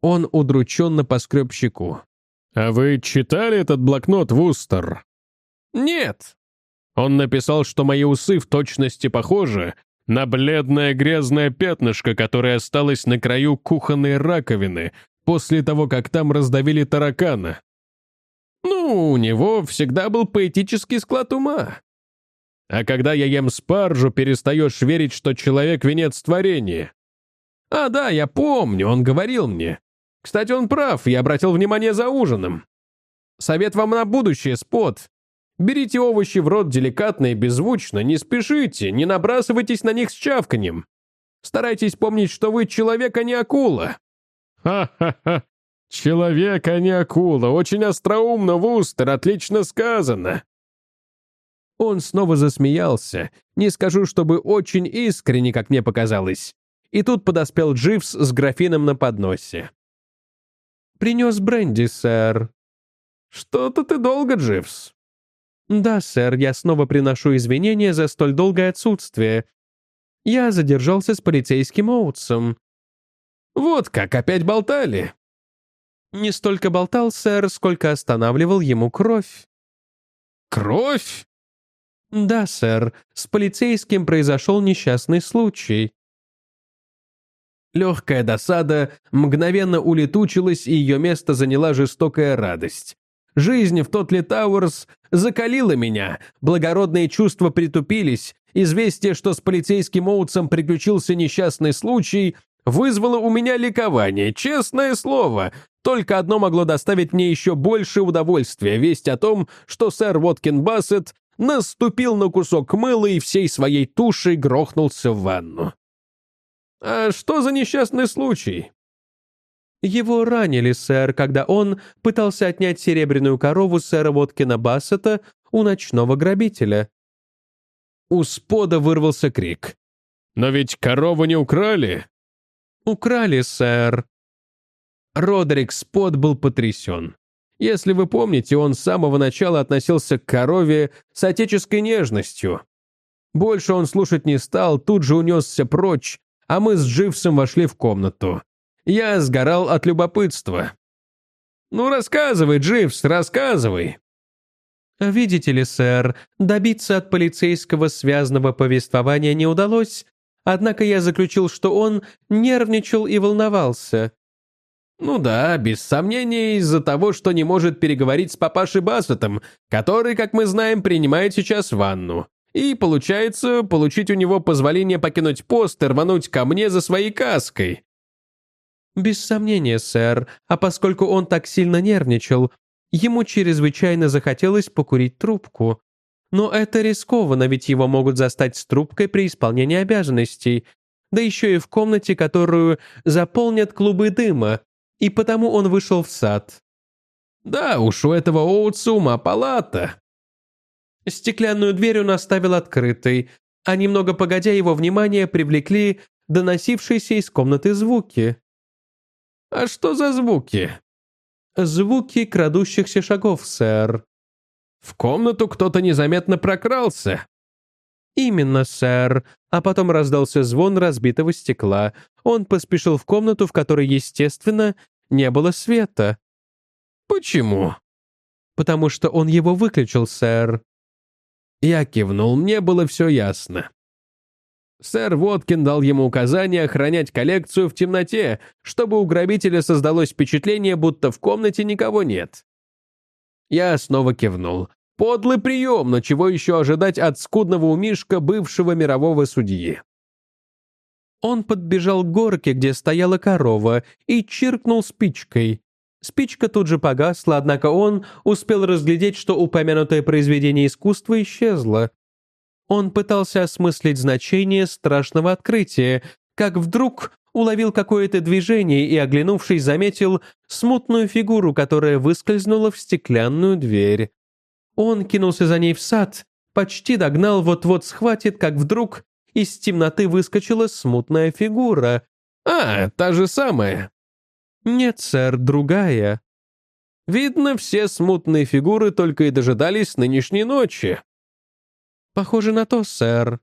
Он удрученно поскреб щеку. «А вы читали этот блокнот, Вустер?» «Нет». Он написал, что мои усы в точности похожи на бледное грязное пятнышко, которое осталось на краю кухонной раковины после того, как там раздавили таракана. Ну, у него всегда был поэтический склад ума. А когда я ем спаржу, перестаешь верить, что человек — венец творения. А да, я помню, он говорил мне. Кстати, он прав, я обратил внимание за ужином. Совет вам на будущее, Спот. Берите овощи в рот деликатно и беззвучно, не спешите, не набрасывайтесь на них с чавканьем. Старайтесь помнить, что вы человек, а не акула. Ха-ха-ха. Человек, а не акула. Очень остроумно, Вустер, отлично сказано. Он снова засмеялся. Не скажу, чтобы очень искренне, как мне показалось. И тут подоспел Дживс с графином на подносе. «Принес бренди, сэр». «Что-то ты долго, Дживс». «Да, сэр, я снова приношу извинения за столь долгое отсутствие. Я задержался с полицейским Оутсом». «Вот как, опять болтали?» «Не столько болтал, сэр, сколько останавливал ему кровь». «Кровь?» «Да, сэр, с полицейским произошел несчастный случай». Легкая досада мгновенно улетучилась, и ее место заняла жестокая радость. Жизнь в Тотли Тауэрс закалила меня, благородные чувства притупились, известие, что с полицейским Оутсом приключился несчастный случай, вызвало у меня ликование, честное слово. Только одно могло доставить мне еще больше удовольствия, весть о том, что сэр Воткин Бассет наступил на кусок мыла и всей своей тушей грохнулся в ванну. «А что за несчастный случай?» Его ранили, сэр, когда он пытался отнять серебряную корову сэра Воткина Бассета у ночного грабителя. У Спода вырвался крик. «Но ведь корову не украли!» «Украли, сэр!» Родерик Спот был потрясен. Если вы помните, он с самого начала относился к корове с отеческой нежностью. Больше он слушать не стал, тут же унесся прочь, а мы с Дживсом вошли в комнату. Я сгорал от любопытства. «Ну, рассказывай, Дживс, рассказывай!» «Видите ли, сэр, добиться от полицейского связанного повествования не удалось, однако я заключил, что он нервничал и волновался. Ну да, без сомнения, из-за того, что не может переговорить с папашей Бассетом, который, как мы знаем, принимает сейчас ванну. И получается, получить у него позволение покинуть пост и рвануть ко мне за своей каской. Без сомнения, сэр, а поскольку он так сильно нервничал, ему чрезвычайно захотелось покурить трубку. Но это рискованно, ведь его могут застать с трубкой при исполнении обязанностей, да еще и в комнате, которую заполнят клубы дыма, и потому он вышел в сад. Да уж, у этого Оутса ума палата. Стеклянную дверь он оставил открытой, а немного погодя его внимание привлекли доносившиеся из комнаты звуки. «А что за звуки?» «Звуки крадущихся шагов, сэр». «В комнату кто-то незаметно прокрался». «Именно, сэр. А потом раздался звон разбитого стекла. Он поспешил в комнату, в которой, естественно, не было света». «Почему?» «Потому что он его выключил, сэр». Я кивнул, мне было все ясно. Сэр Воткин дал ему указание охранять коллекцию в темноте, чтобы у грабителя создалось впечатление, будто в комнате никого нет. Я снова кивнул. Подлый прием, но чего еще ожидать от скудного умишка бывшего мирового судьи? Он подбежал к горке, где стояла корова, и чиркнул спичкой. Спичка тут же погасла, однако он успел разглядеть, что упомянутое произведение искусства исчезло. Он пытался осмыслить значение страшного открытия, как вдруг уловил какое-то движение и, оглянувшись, заметил смутную фигуру, которая выскользнула в стеклянную дверь. Он кинулся за ней в сад, почти догнал, вот-вот схватит, как вдруг из темноты выскочила смутная фигура. «А, та же самая!» «Нет, сэр, другая». «Видно, все смутные фигуры только и дожидались нынешней ночи». «Похоже на то, сэр».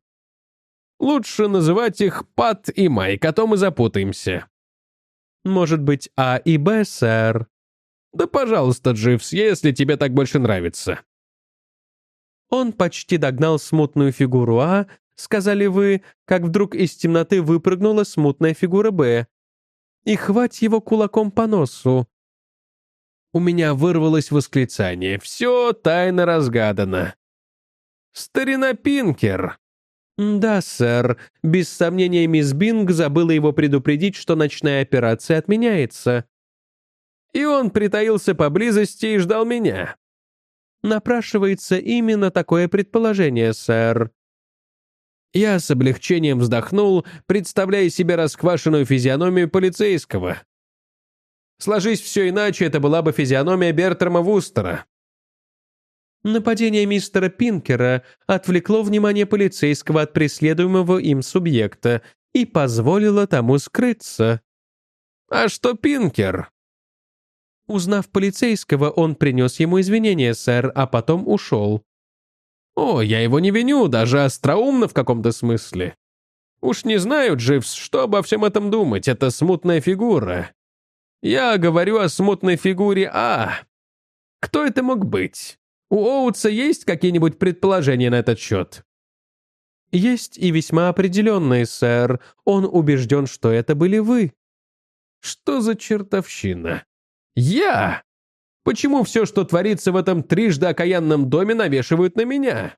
«Лучше называть их Пат и Майк, а то мы запутаемся». «Может быть, А и Б, сэр?» «Да, пожалуйста, Дживс, если тебе так больше нравится». Он почти догнал смутную фигуру А, сказали вы, как вдруг из темноты выпрыгнула смутная фигура Б. И хвать его кулаком по носу. У меня вырвалось восклицание. Все тайно разгадано. «Старина Пинкер!» «Да, сэр. Без сомнения, мисс Бинг забыла его предупредить, что ночная операция отменяется». «И он притаился поблизости и ждал меня». «Напрашивается именно такое предположение, сэр». Я с облегчением вздохнул, представляя себе расквашенную физиономию полицейского. Сложись все иначе, это была бы физиономия Бертрама Вустера. Нападение мистера Пинкера отвлекло внимание полицейского от преследуемого им субъекта и позволило тому скрыться. «А что Пинкер?» Узнав полицейского, он принес ему извинения, сэр, а потом ушел. «О, я его не виню, даже остроумно в каком-то смысле. Уж не знаю, Дживс, что обо всем этом думать, это смутная фигура. Я говорю о смутной фигуре А. Кто это мог быть? У Оутса есть какие-нибудь предположения на этот счет?» «Есть и весьма определенные, сэр. Он убежден, что это были вы». «Что за чертовщина? Я? Почему все, что творится в этом трижды окаянном доме, навешивают на меня?»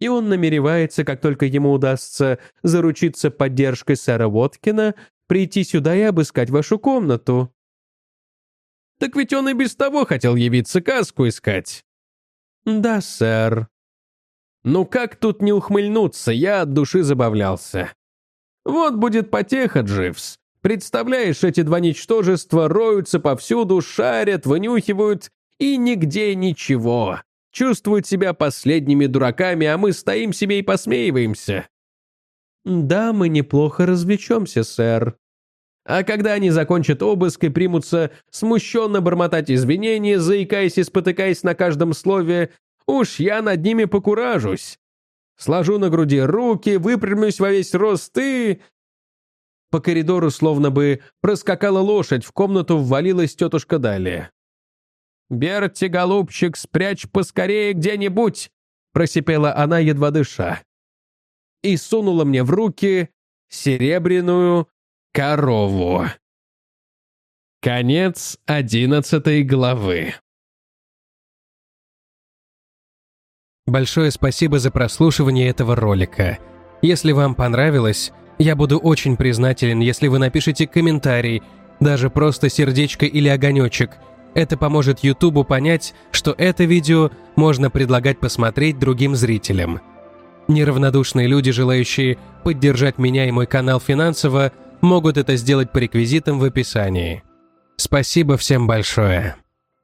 И он намеревается, как только ему удастся заручиться поддержкой сэра Воткина, прийти сюда и обыскать вашу комнату. Так ведь он и без того хотел явиться каску искать. Да, сэр. Ну как тут не ухмыльнуться, я от души забавлялся. Вот будет потеха, Дживс. Представляешь, эти два ничтожества роются повсюду, шарят, вынюхивают, и нигде ничего. Чувствуют себя последними дураками, а мы стоим себе и посмеиваемся. Да, мы неплохо развлечемся, сэр. А когда они закончат обыск и примутся смущенно бормотать извинения, заикаясь и спотыкаясь на каждом слове, уж я над ними покуражусь. Сложу на груди руки, выпрямлюсь во весь рост и... По коридору словно бы проскакала лошадь, в комнату ввалилась тетушка Далия. «Берти, голубчик, спрячь поскорее где-нибудь!» просипела она, едва дыша. И сунула мне в руки серебряную корову. Конец одиннадцатой главы. Большое спасибо за прослушивание этого ролика. Если вам понравилось, я буду очень признателен, если вы напишите комментарий, даже просто сердечко или огонечек. Это поможет Ютубу понять, что это видео можно предлагать посмотреть другим зрителям. Неравнодушные люди, желающие поддержать меня и мой канал финансово – могут это сделать по реквизитам в описании. Спасибо всем большое.